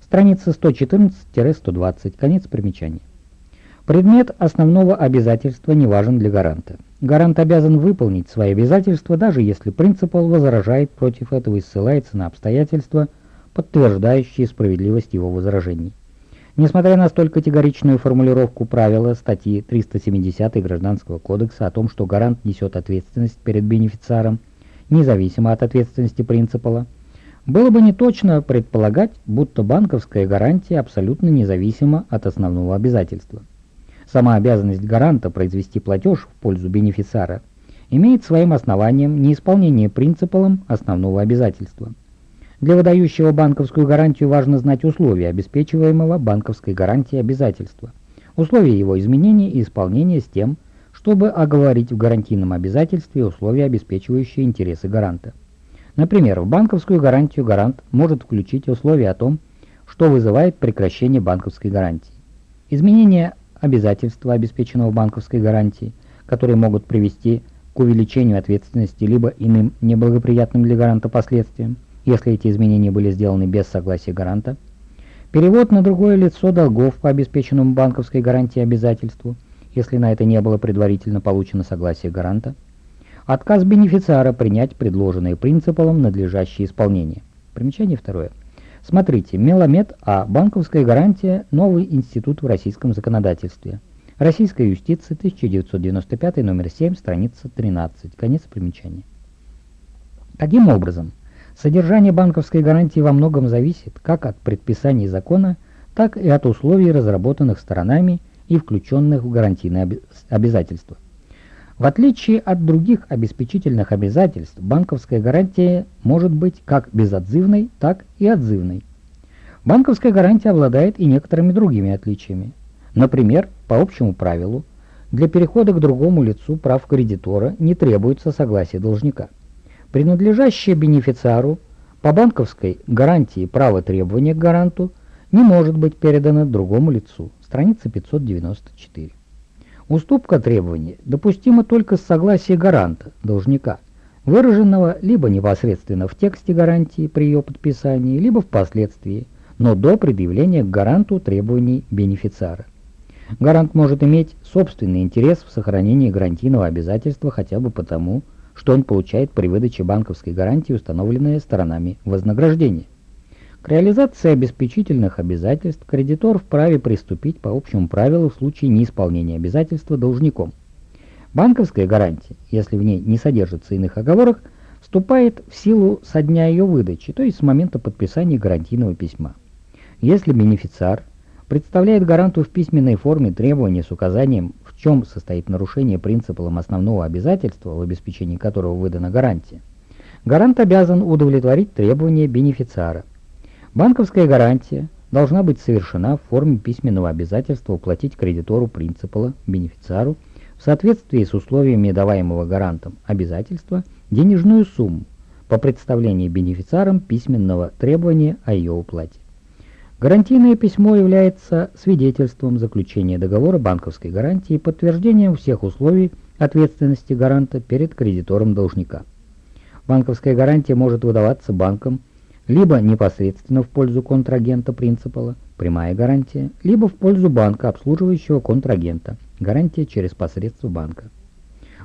Speaker 1: страница 114-120. Конец примечания. Предмет основного обязательства не важен для гаранта. Гарант обязан выполнить свои обязательства, даже если принципал возражает против этого и ссылается на обстоятельства, подтверждающие справедливость его возражений. Несмотря на столь категоричную формулировку правила статьи 370 Гражданского кодекса о том, что гарант несет ответственность перед бенефициаром, независимо от ответственности принципала, было бы неточно предполагать, будто банковская гарантия абсолютно независима от основного обязательства. Сама обязанность гаранта произвести платеж в пользу бенефициара имеет своим основанием неисполнение принципалом основного обязательства – для выдающего банковскую гарантию важно знать условия обеспечиваемого банковской гарантией обязательства, условия его изменения и исполнения с тем, чтобы оговорить в гарантийном обязательстве условия, обеспечивающие интересы гаранта. Например, в банковскую гарантию гарант может включить условия о том, что вызывает прекращение банковской гарантии. Изменения обязательства, обеспеченного банковской гарантией, которые могут привести к увеличению ответственности либо иным неблагоприятным для гаранта последствиям, если эти изменения были сделаны без согласия гаранта, перевод на другое лицо долгов по обеспеченному банковской гарантии обязательству, если на это не было предварительно получено согласие гаранта, отказ бенефициара принять предложенные принципалом надлежащее исполнение. Примечание второе. Смотрите, Меламед А. Банковская гарантия. Новый институт в российском законодательстве. Российская юстиция, 1995, номер 7, страница 13. Конец примечания. Таким образом, Содержание банковской гарантии во многом зависит как от предписаний закона, так и от условий, разработанных сторонами и включенных в гарантийные обязательства. В отличие от других обеспечительных обязательств, банковская гарантия может быть как безотзывной, так и отзывной. Банковская гарантия обладает и некоторыми другими отличиями. Например, по общему правилу, для перехода к другому лицу прав кредитора не требуется согласие должника принадлежащее бенефициару по банковской гарантии право требования к гаранту не может быть передано другому лицу. Страница 594. Уступка требований допустима только с согласия гаранта, должника, выраженного либо непосредственно в тексте гарантии при ее подписании, либо впоследствии, но до предъявления к гаранту требований бенефициара. Гарант может иметь собственный интерес в сохранении гарантийного обязательства хотя бы потому, что он получает при выдаче банковской гарантии, установленной сторонами вознаграждения. К реализации обеспечительных обязательств кредитор вправе приступить по общему правилу в случае неисполнения обязательства должником. Банковская гарантия, если в ней не содержится иных оговорок, вступает в силу со дня ее выдачи, то есть с момента подписания гарантийного письма. Если бенефициар представляет гаранту в письменной форме требования с указанием чем состоит нарушение принципом основного обязательства, в обеспечении которого выдана гарантия, гарант обязан удовлетворить требования бенефициара. Банковская гарантия должна быть совершена в форме письменного обязательства уплатить кредитору принципала, бенефициару, в соответствии с условиями даваемого гарантом обязательства, денежную сумму по представлению бенефициаром письменного требования о ее уплате. Гарантийное письмо является свидетельством заключения договора банковской гарантии и подтверждением всех условий ответственности гаранта перед кредитором должника. Банковская гарантия может выдаваться банком либо непосредственно в пользу контрагента принципала, прямая гарантия, либо в пользу банка, обслуживающего контрагента, гарантия через посредство банка.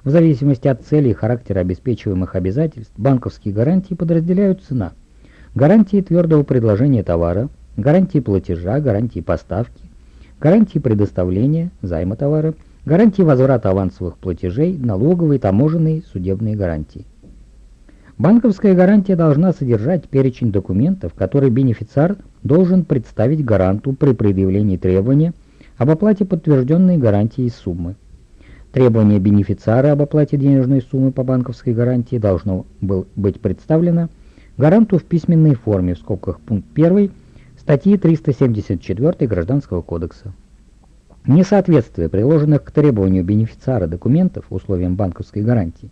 Speaker 1: В зависимости от цели и характера обеспечиваемых обязательств, банковские гарантии подразделяются на гарантии твердого предложения товара, гарантии платежа, гарантии поставки, гарантии предоставления займа товара, гарантии возврата авансовых платежей, налоговые, таможенные, судебные гарантии. Банковская гарантия должна содержать перечень документов, которые бенефициар должен представить гаранту при предъявлении требования об оплате подтвержденной гарантии суммы. Требование бенефициара об оплате денежной суммы по банковской гарантии должно был быть представлено гаранту в письменной форме в скобках пункт 1 статьи 374 Гражданского кодекса. Несоответствие приложенных к требованию бенефициара документов условиям банковской гарантии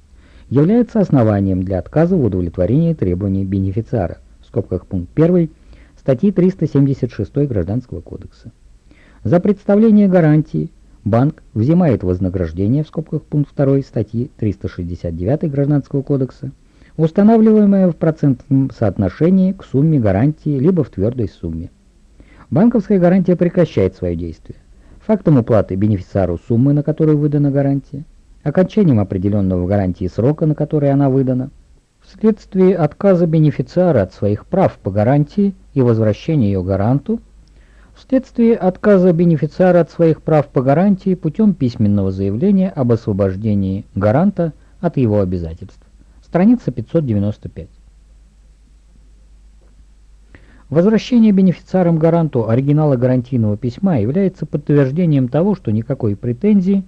Speaker 1: является основанием для отказа в удовлетворении требований бенефициара, в скобках пункт 1 статьи 376 Гражданского кодекса. За представление гарантии банк взимает вознаграждение, в скобках пункт 2 статьи 369 Гражданского кодекса, устанавливаемое в процентном соотношении к сумме гарантии либо в твердой сумме. Банковская гарантия прекращает свое действие. Фактом уплаты бенефициару суммы, на которую выдана гарантия, окончанием определенного в гарантии срока, на который она выдана, вследствие отказа бенефициара от своих прав по гарантии и возвращения ее гаранту, вследствие отказа бенефициара от своих прав по гарантии путем письменного заявления об освобождении гаранта от его обязательств. Страница 595. Возвращение бенефициарам гаранту оригинала гарантийного письма является подтверждением того, что никакой претензии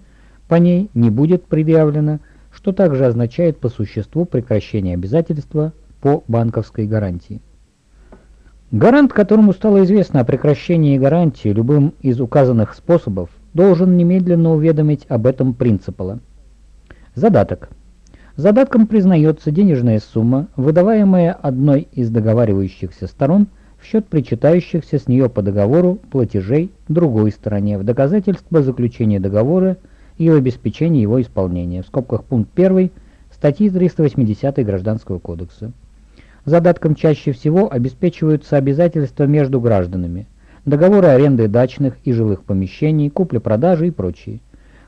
Speaker 1: по ней не будет предъявлено, что также означает по существу прекращение обязательства по банковской гарантии. Гарант, которому стало известно о прекращении гарантии любым из указанных способов, должен немедленно уведомить об этом принципала. Задаток. Задатком признается денежная сумма, выдаваемая одной из договаривающихся сторон – в счет причитающихся с нее по договору платежей другой стороне в доказательство заключения договора и в обеспечении его исполнения. В скобках пункт 1 статьи 380 Гражданского кодекса. Задатком чаще всего обеспечиваются обязательства между гражданами, договоры аренды дачных и жилых помещений, купли-продажи и прочие.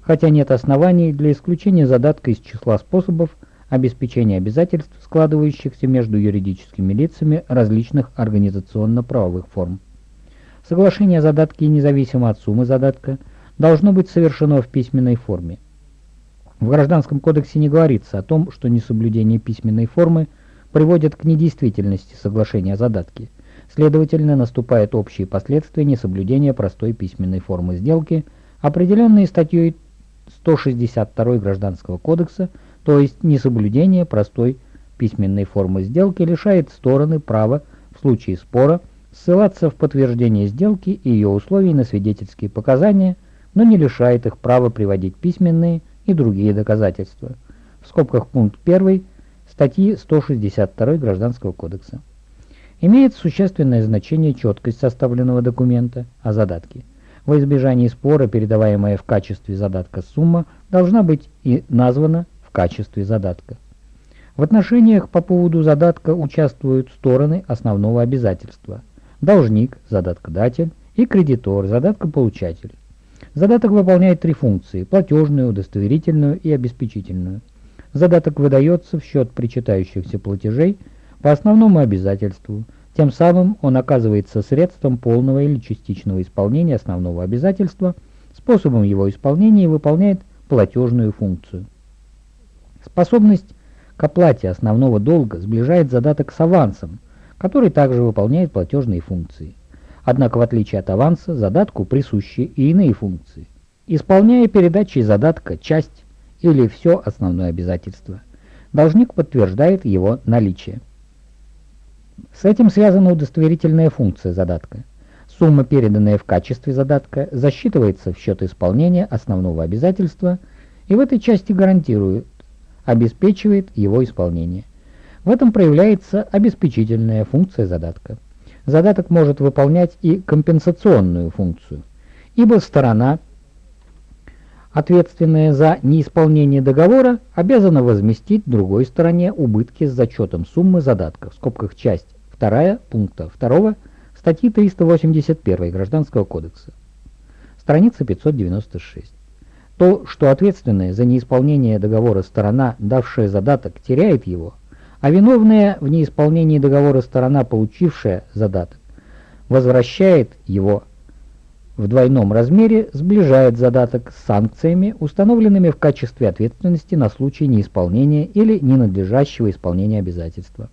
Speaker 1: Хотя нет оснований для исключения задатка из числа способов, обеспечение обязательств, складывающихся между юридическими лицами различных организационно-правовых форм. Соглашение о задатке, независимо от суммы задатка, должно быть совершено в письменной форме. В Гражданском кодексе не говорится о том, что несоблюдение письменной формы приводит к недействительности соглашения о задатке. Следовательно, наступают общие последствия несоблюдения простой письменной формы сделки, определенные статьей 162 Гражданского кодекса, то есть несоблюдение простой письменной формы сделки лишает стороны права в случае спора ссылаться в подтверждение сделки и ее условий на свидетельские показания, но не лишает их права приводить письменные и другие доказательства. В скобках пункт 1 статьи 162 Гражданского кодекса. Имеет существенное значение четкость составленного документа о задатке. Во избежании спора, передаваемая в качестве задатка сумма, должна быть и названа качестве задатка. В отношениях по поводу задатка участвуют стороны основного обязательства – должник, задаткодатель и кредитор, задаткополучатель. Задаток выполняет три функции – платежную, удостоверительную и обеспечительную. Задаток выдается в счет причитающихся платежей по основному обязательству, тем самым он оказывается средством полного или частичного исполнения основного обязательства, способом его исполнения выполняет платежную функцию. Способность к оплате основного долга сближает задаток с авансом, который также выполняет платежные функции. Однако, в отличие от аванса, задатку присущи и иные функции. Исполняя передачей задатка часть или все основное обязательство, должник подтверждает его наличие. С этим связана удостоверительная функция задатка. Сумма, переданная в качестве задатка, засчитывается в счет исполнения основного обязательства и в этой части гарантирует обеспечивает его исполнение. В этом проявляется обеспечительная функция задатка. Задаток может выполнять и компенсационную функцию, ибо сторона, ответственная за неисполнение договора, обязана возместить другой стороне убытки с зачетом суммы задатка, в скобках часть 2 пункта 2 статьи 381 Гражданского кодекса. Страница 596. То, что ответственная за неисполнение договора сторона, давшая задаток, теряет его, а виновная в неисполнении договора сторона, получившая задаток, возвращает его в двойном размере, сближает задаток с санкциями, установленными в качестве ответственности на случай неисполнения или ненадлежащего исполнения обязательства.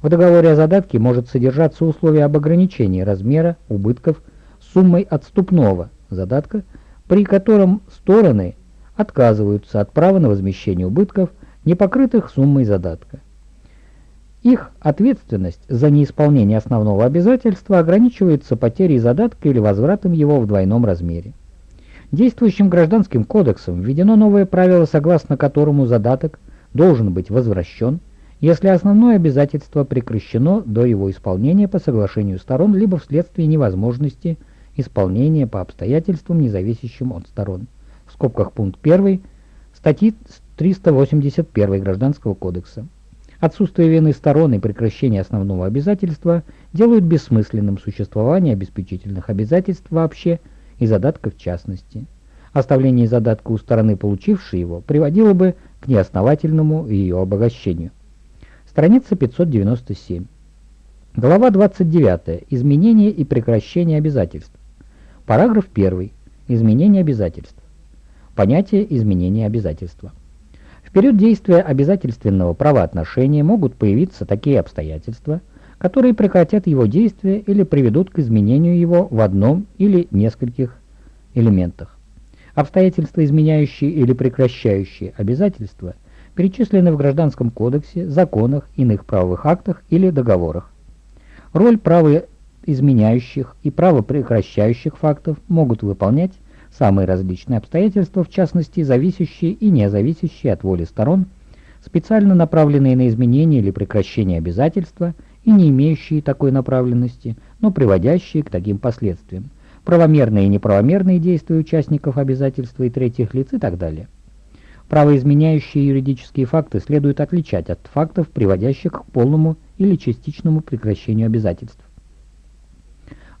Speaker 1: В договоре о задатке может содержаться условие об ограничении размера убытков суммой отступного задатка – при котором стороны отказываются от права на возмещение убытков, не покрытых суммой задатка. Их ответственность за неисполнение основного обязательства ограничивается потерей задатка или возвратом его в двойном размере. Действующим гражданским кодексом введено новое правило, согласно которому задаток должен быть возвращен, если основное обязательство прекращено до его исполнения по соглашению сторон, либо вследствие невозможности исполнения по обстоятельствам, независящим от сторон. В скобках пункт 1 статьи 381 Гражданского кодекса. Отсутствие вины сторон и прекращение основного обязательства делают бессмысленным существование обеспечительных обязательств вообще и задатка в частности. Оставление задатка у стороны, получившей его, приводило бы к неосновательному ее обогащению. Страница 597. Глава 29. Изменение и прекращение обязательств. Параграф 1. Изменение обязательств. Понятие изменения обязательства. В период действия обязательственного правоотношения могут появиться такие обстоятельства, которые прекратят его действие или приведут к изменению его в одном или нескольких элементах. Обстоятельства, изменяющие или прекращающие обязательства, перечислены в Гражданском кодексе, законах, иных правовых актах или договорах. Роль правоизменяющих и правопрекращающих фактов могут выполнять самые различные обстоятельства, в частности, зависящие и не зависящие от воли сторон, специально направленные на изменение или прекращение обязательства и не имеющие такой направленности, но приводящие к таким последствиям, правомерные и неправомерные действия участников обязательства и третьих лиц и так далее. Правоизменяющие юридические факты следует отличать от фактов, приводящих к полному или частичному прекращению обязательств.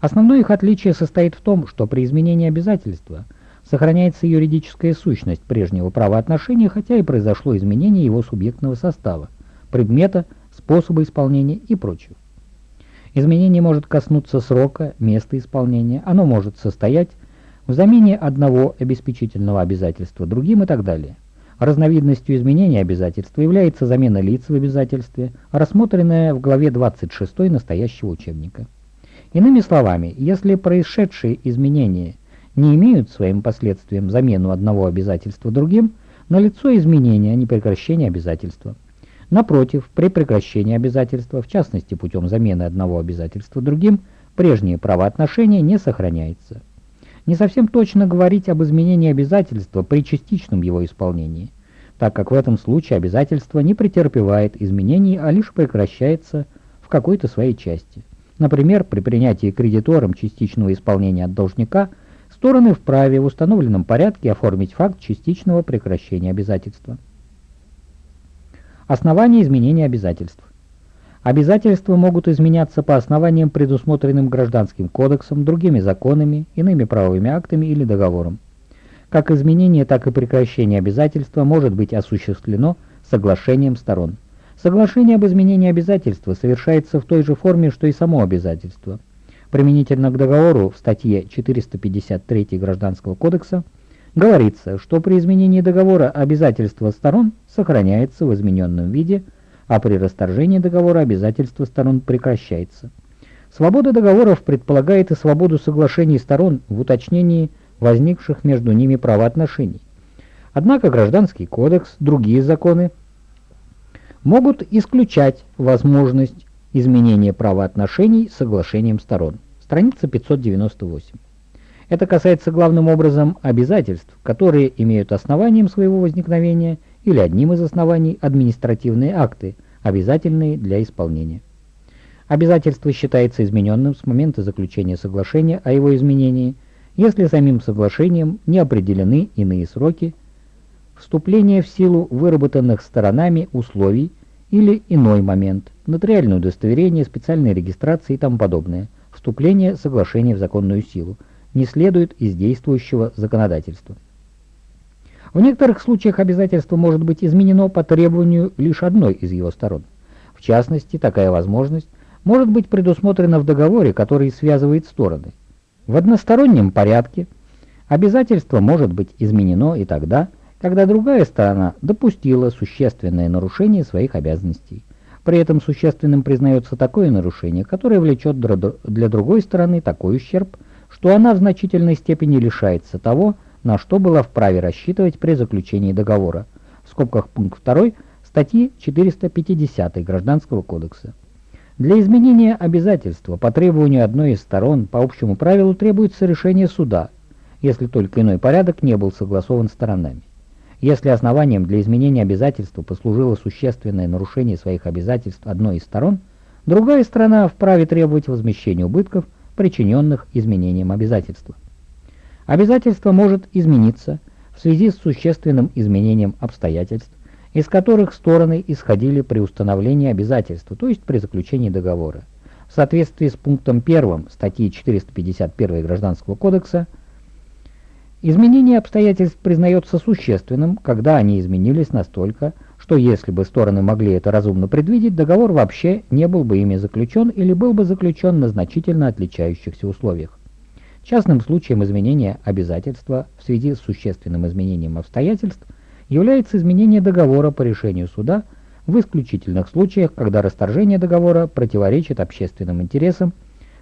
Speaker 1: Основное их отличие состоит в том, что при изменении обязательства сохраняется юридическая сущность прежнего правоотношения, хотя и произошло изменение его субъектного состава, предмета, способа исполнения и прочего. Изменение может коснуться срока, места исполнения, оно может состоять в замене одного обеспечительного обязательства другим и так далее. Разновидностью изменения обязательства является замена лиц в обязательстве, рассмотренная в главе 26 настоящего учебника. Иными словами, если происшедшие изменения не имеют своим последствием замену одного обязательства другим, налицо изменение, а не прекращение обязательства. Напротив, при прекращении обязательства, в частности путем замены одного обязательства другим, прежние правоотношения не сохраняется. Не совсем точно говорить об изменении обязательства при частичном его исполнении, так как в этом случае обязательство не претерпевает изменений, а лишь прекращается в какой-то своей части. Например, при принятии кредитором частичного исполнения от должника стороны вправе в установленном порядке оформить факт частичного прекращения обязательства. Основания изменения обязательств. Обязательства могут изменяться по основаниям, предусмотренным Гражданским кодексом, другими законами, иными правовыми актами или договором. Как изменение, так и прекращение обязательства может быть осуществлено соглашением сторон. Соглашение об изменении обязательства совершается в той же форме, что и само обязательство. Применительно к договору в статье 453 Гражданского кодекса говорится, что при изменении договора обязательство сторон сохраняется в измененном виде, а при расторжении договора обязательство сторон прекращается. Свобода договоров предполагает и свободу соглашений сторон в уточнении возникших между ними правоотношений. Однако Гражданский кодекс, другие законы могут исключать возможность изменения правоотношений соглашением сторон. Страница 598. Это касается главным образом обязательств, которые имеют основанием своего возникновения или одним из оснований административные акты, обязательные для исполнения. Обязательство считается измененным с момента заключения соглашения о его изменении, если самим соглашением не определены иные сроки вступление в силу выработанных сторонами условий или иной момент, нотариальное удостоверение, специальная регистрация и тому подобное, вступление соглашения в законную силу, не следует из действующего законодательства. В некоторых случаях обязательство может быть изменено по требованию лишь одной из его сторон. В частности, такая возможность может быть предусмотрена в договоре, который связывает стороны. В одностороннем порядке обязательство может быть изменено и тогда, когда другая сторона допустила существенное нарушение своих обязанностей. При этом существенным признается такое нарушение, которое влечет для другой стороны такой ущерб, что она в значительной степени лишается того, на что была вправе рассчитывать при заключении договора. В скобках пункт 2 статьи 450 Гражданского кодекса. Для изменения обязательства по требованию одной из сторон по общему правилу требуется решение суда если только иной порядок не был согласован сторонами. Если основанием для изменения обязательства послужило существенное нарушение своих обязательств одной из сторон, другая сторона вправе требовать возмещения убытков, причиненных изменением обязательства. Обязательство может измениться в связи с существенным изменением обстоятельств, из которых стороны исходили при установлении обязательства, то есть при заключении договора. В соответствии с пунктом 1 статьи 451 Гражданского кодекса Изменение обстоятельств признается существенным, когда они изменились настолько, что если бы стороны могли это разумно предвидеть, договор вообще не был бы ими заключен или был бы заключен на значительно отличающихся условиях. Частным случаем изменения обязательства в связи с существенным изменением обстоятельств является изменение договора по решению суда в исключительных случаях, когда расторжение договора противоречит общественным интересам,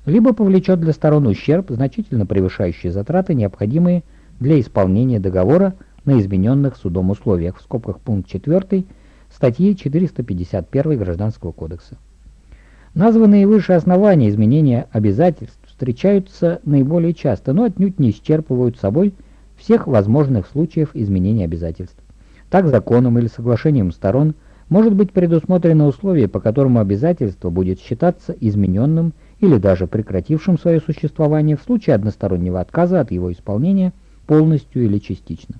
Speaker 1: либо повлечет для сторон ущерб, значительно превышающий затраты, необходимые для исполнения договора на измененных судом условиях, в скобках пункт 4 статьи 451 Гражданского кодекса. Названные выше основания изменения обязательств встречаются наиболее часто, но отнюдь не исчерпывают собой всех возможных случаев изменения обязательств. Так законом или соглашением сторон может быть предусмотрено условие, по которому обязательство будет считаться измененным или даже прекратившим свое существование в случае одностороннего отказа от его исполнения – полностью или частично.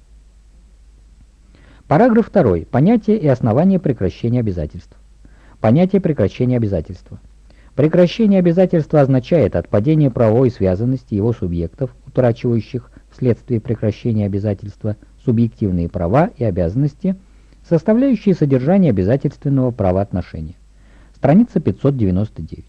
Speaker 1: Параграф 2. Понятие и основания прекращения обязательств. Понятие прекращения обязательства. Прекращение обязательства означает отпадение правовой связанности его субъектов, утрачивающих вследствие прекращения обязательства субъективные права и обязанности, составляющие содержание обязательственного правоотношения. Страница 599.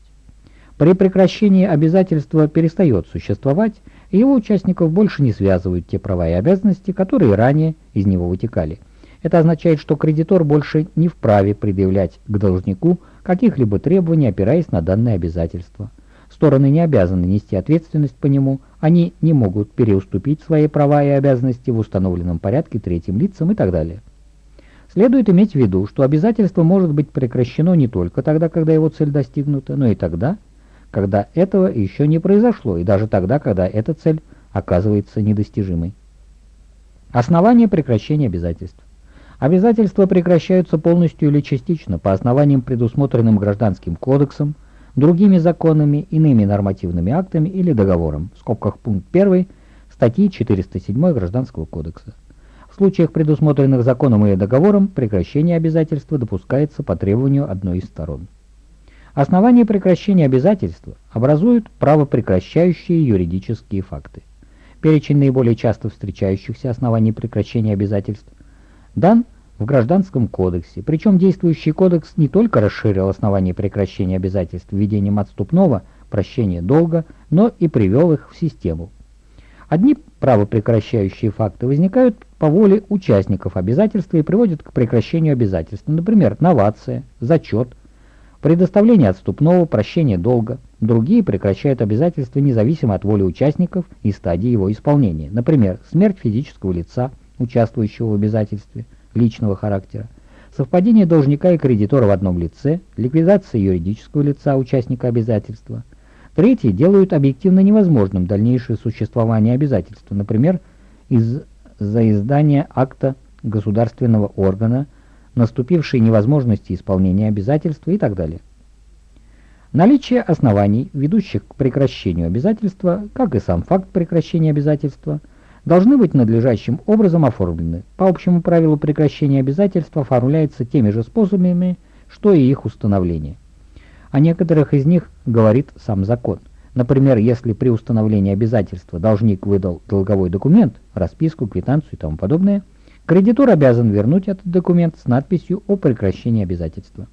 Speaker 1: При прекращении обязательства перестает существовать его участников больше не связывают те права и обязанности, которые ранее из него вытекали. Это означает, что кредитор больше не вправе предъявлять к должнику каких-либо требований, опираясь на данное обязательство. Стороны не обязаны нести ответственность по нему, они не могут переуступить свои права и обязанности в установленном порядке третьим лицам и так далее. Следует иметь в виду, что обязательство может быть прекращено не только тогда, когда его цель достигнута, но и тогда, когда этого еще не произошло, и даже тогда, когда эта цель оказывается недостижимой. Основание прекращения обязательств. Обязательства прекращаются полностью или частично по основаниям, предусмотренным Гражданским кодексом, другими законами, иными нормативными актами или договором, в скобках пункт 1 статьи 407 Гражданского кодекса. В случаях, предусмотренных законом или договором, прекращение обязательства допускается по требованию одной из сторон. Основание прекращения обязательства образуют правопрекращающие юридические факты. Перечень наиболее часто встречающихся оснований прекращения обязательств дан в Гражданском кодексе, причем действующий кодекс не только расширил основания прекращения обязательств введением отступного прощения долга, но и привел их в систему. Одни правопрекращающие факты возникают по воле участников обязательства и приводят к прекращению обязательства, например, новация, зачет, предоставление отступного, прощение долга. Другие прекращают обязательства независимо от воли участников и стадии его исполнения. Например, смерть физического лица, участвующего в обязательстве личного характера, совпадение должника и кредитора в одном лице, ликвидация юридического лица, участника обязательства. Третьи делают объективно невозможным дальнейшее существование обязательства, например, из-за издания акта государственного органа, наступившей невозможности исполнения обязательства и так далее. Наличие оснований, ведущих к прекращению обязательства, как и сам факт прекращения обязательства, должны быть надлежащим образом оформлены. По общему правилу прекращение обязательства оформляется теми же способами, что и их установление. О некоторых из них говорит сам закон. Например, если при установлении обязательства должник выдал долговой документ, расписку, квитанцию и тому подобное – Кредитор обязан вернуть этот документ с надписью о прекращении обязательства.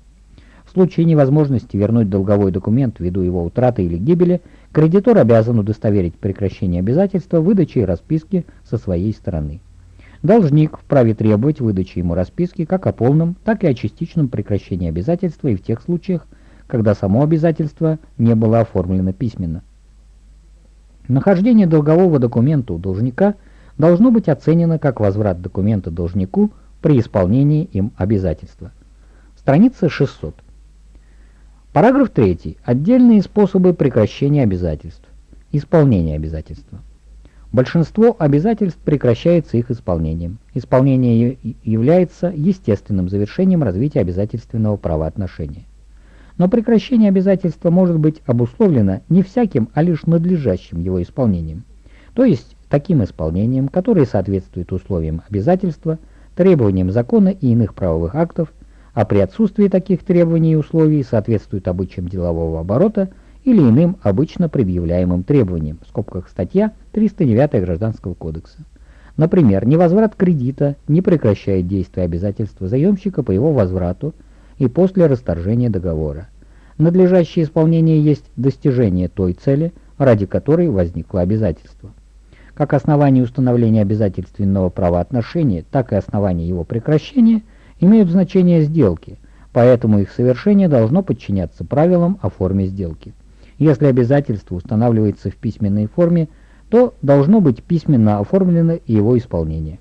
Speaker 1: В случае невозможности вернуть долговой документ ввиду его утраты или гибели, кредитор обязан удостоверить прекращение обязательства выдачей расписки со своей стороны. Должник вправе требовать выдачи ему расписки как о полном, так и о частичном прекращении обязательства и в тех случаях, когда само обязательство не было оформлено письменно. Нахождение долгового документа у должника – должно быть оценено как возврат документа должнику при исполнении им обязательства. Страница 600. Параграф 3. Отдельные способы прекращения обязательств. Исполнение обязательства. Большинство обязательств прекращается их исполнением. Исполнение является естественным завершением развития обязательственного правоотношения. Но прекращение обязательства может быть обусловлено не всяким, а лишь надлежащим его исполнением. То есть таким исполнением, которое соответствует условиям обязательства, требованиям закона и иных правовых актов, а при отсутствии таких требований и условий соответствует обычаям делового оборота или иным обычно предъявляемым требованиям, в скобках статья 309 Гражданского кодекса. Например, невозврат кредита не прекращает действие обязательства заемщика по его возврату и после расторжения договора. Надлежащее исполнение есть достижение той цели, ради которой возникло обязательство. Как основание установления обязательственного правоотношения, так и основание его прекращения имеют значение сделки, поэтому их совершение должно подчиняться правилам о форме сделки. Если обязательство устанавливается в письменной форме, то должно быть письменно оформлено его исполнение.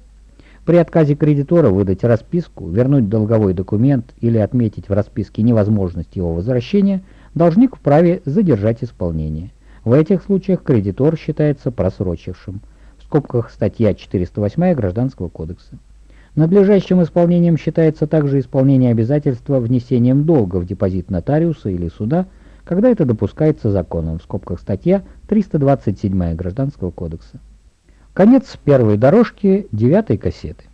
Speaker 1: При отказе кредитора выдать расписку, вернуть долговой документ или отметить в расписке невозможность его возвращения, должник вправе задержать исполнение. В этих случаях кредитор считается просрочившим. В скобках статья 408 Гражданского кодекса. Надлежащим исполнением считается также исполнение обязательства внесением долга в депозит нотариуса или суда – когда это допускается законом, в скобках статья 327 Гражданского кодекса. Конец первой дорожки девятой кассеты.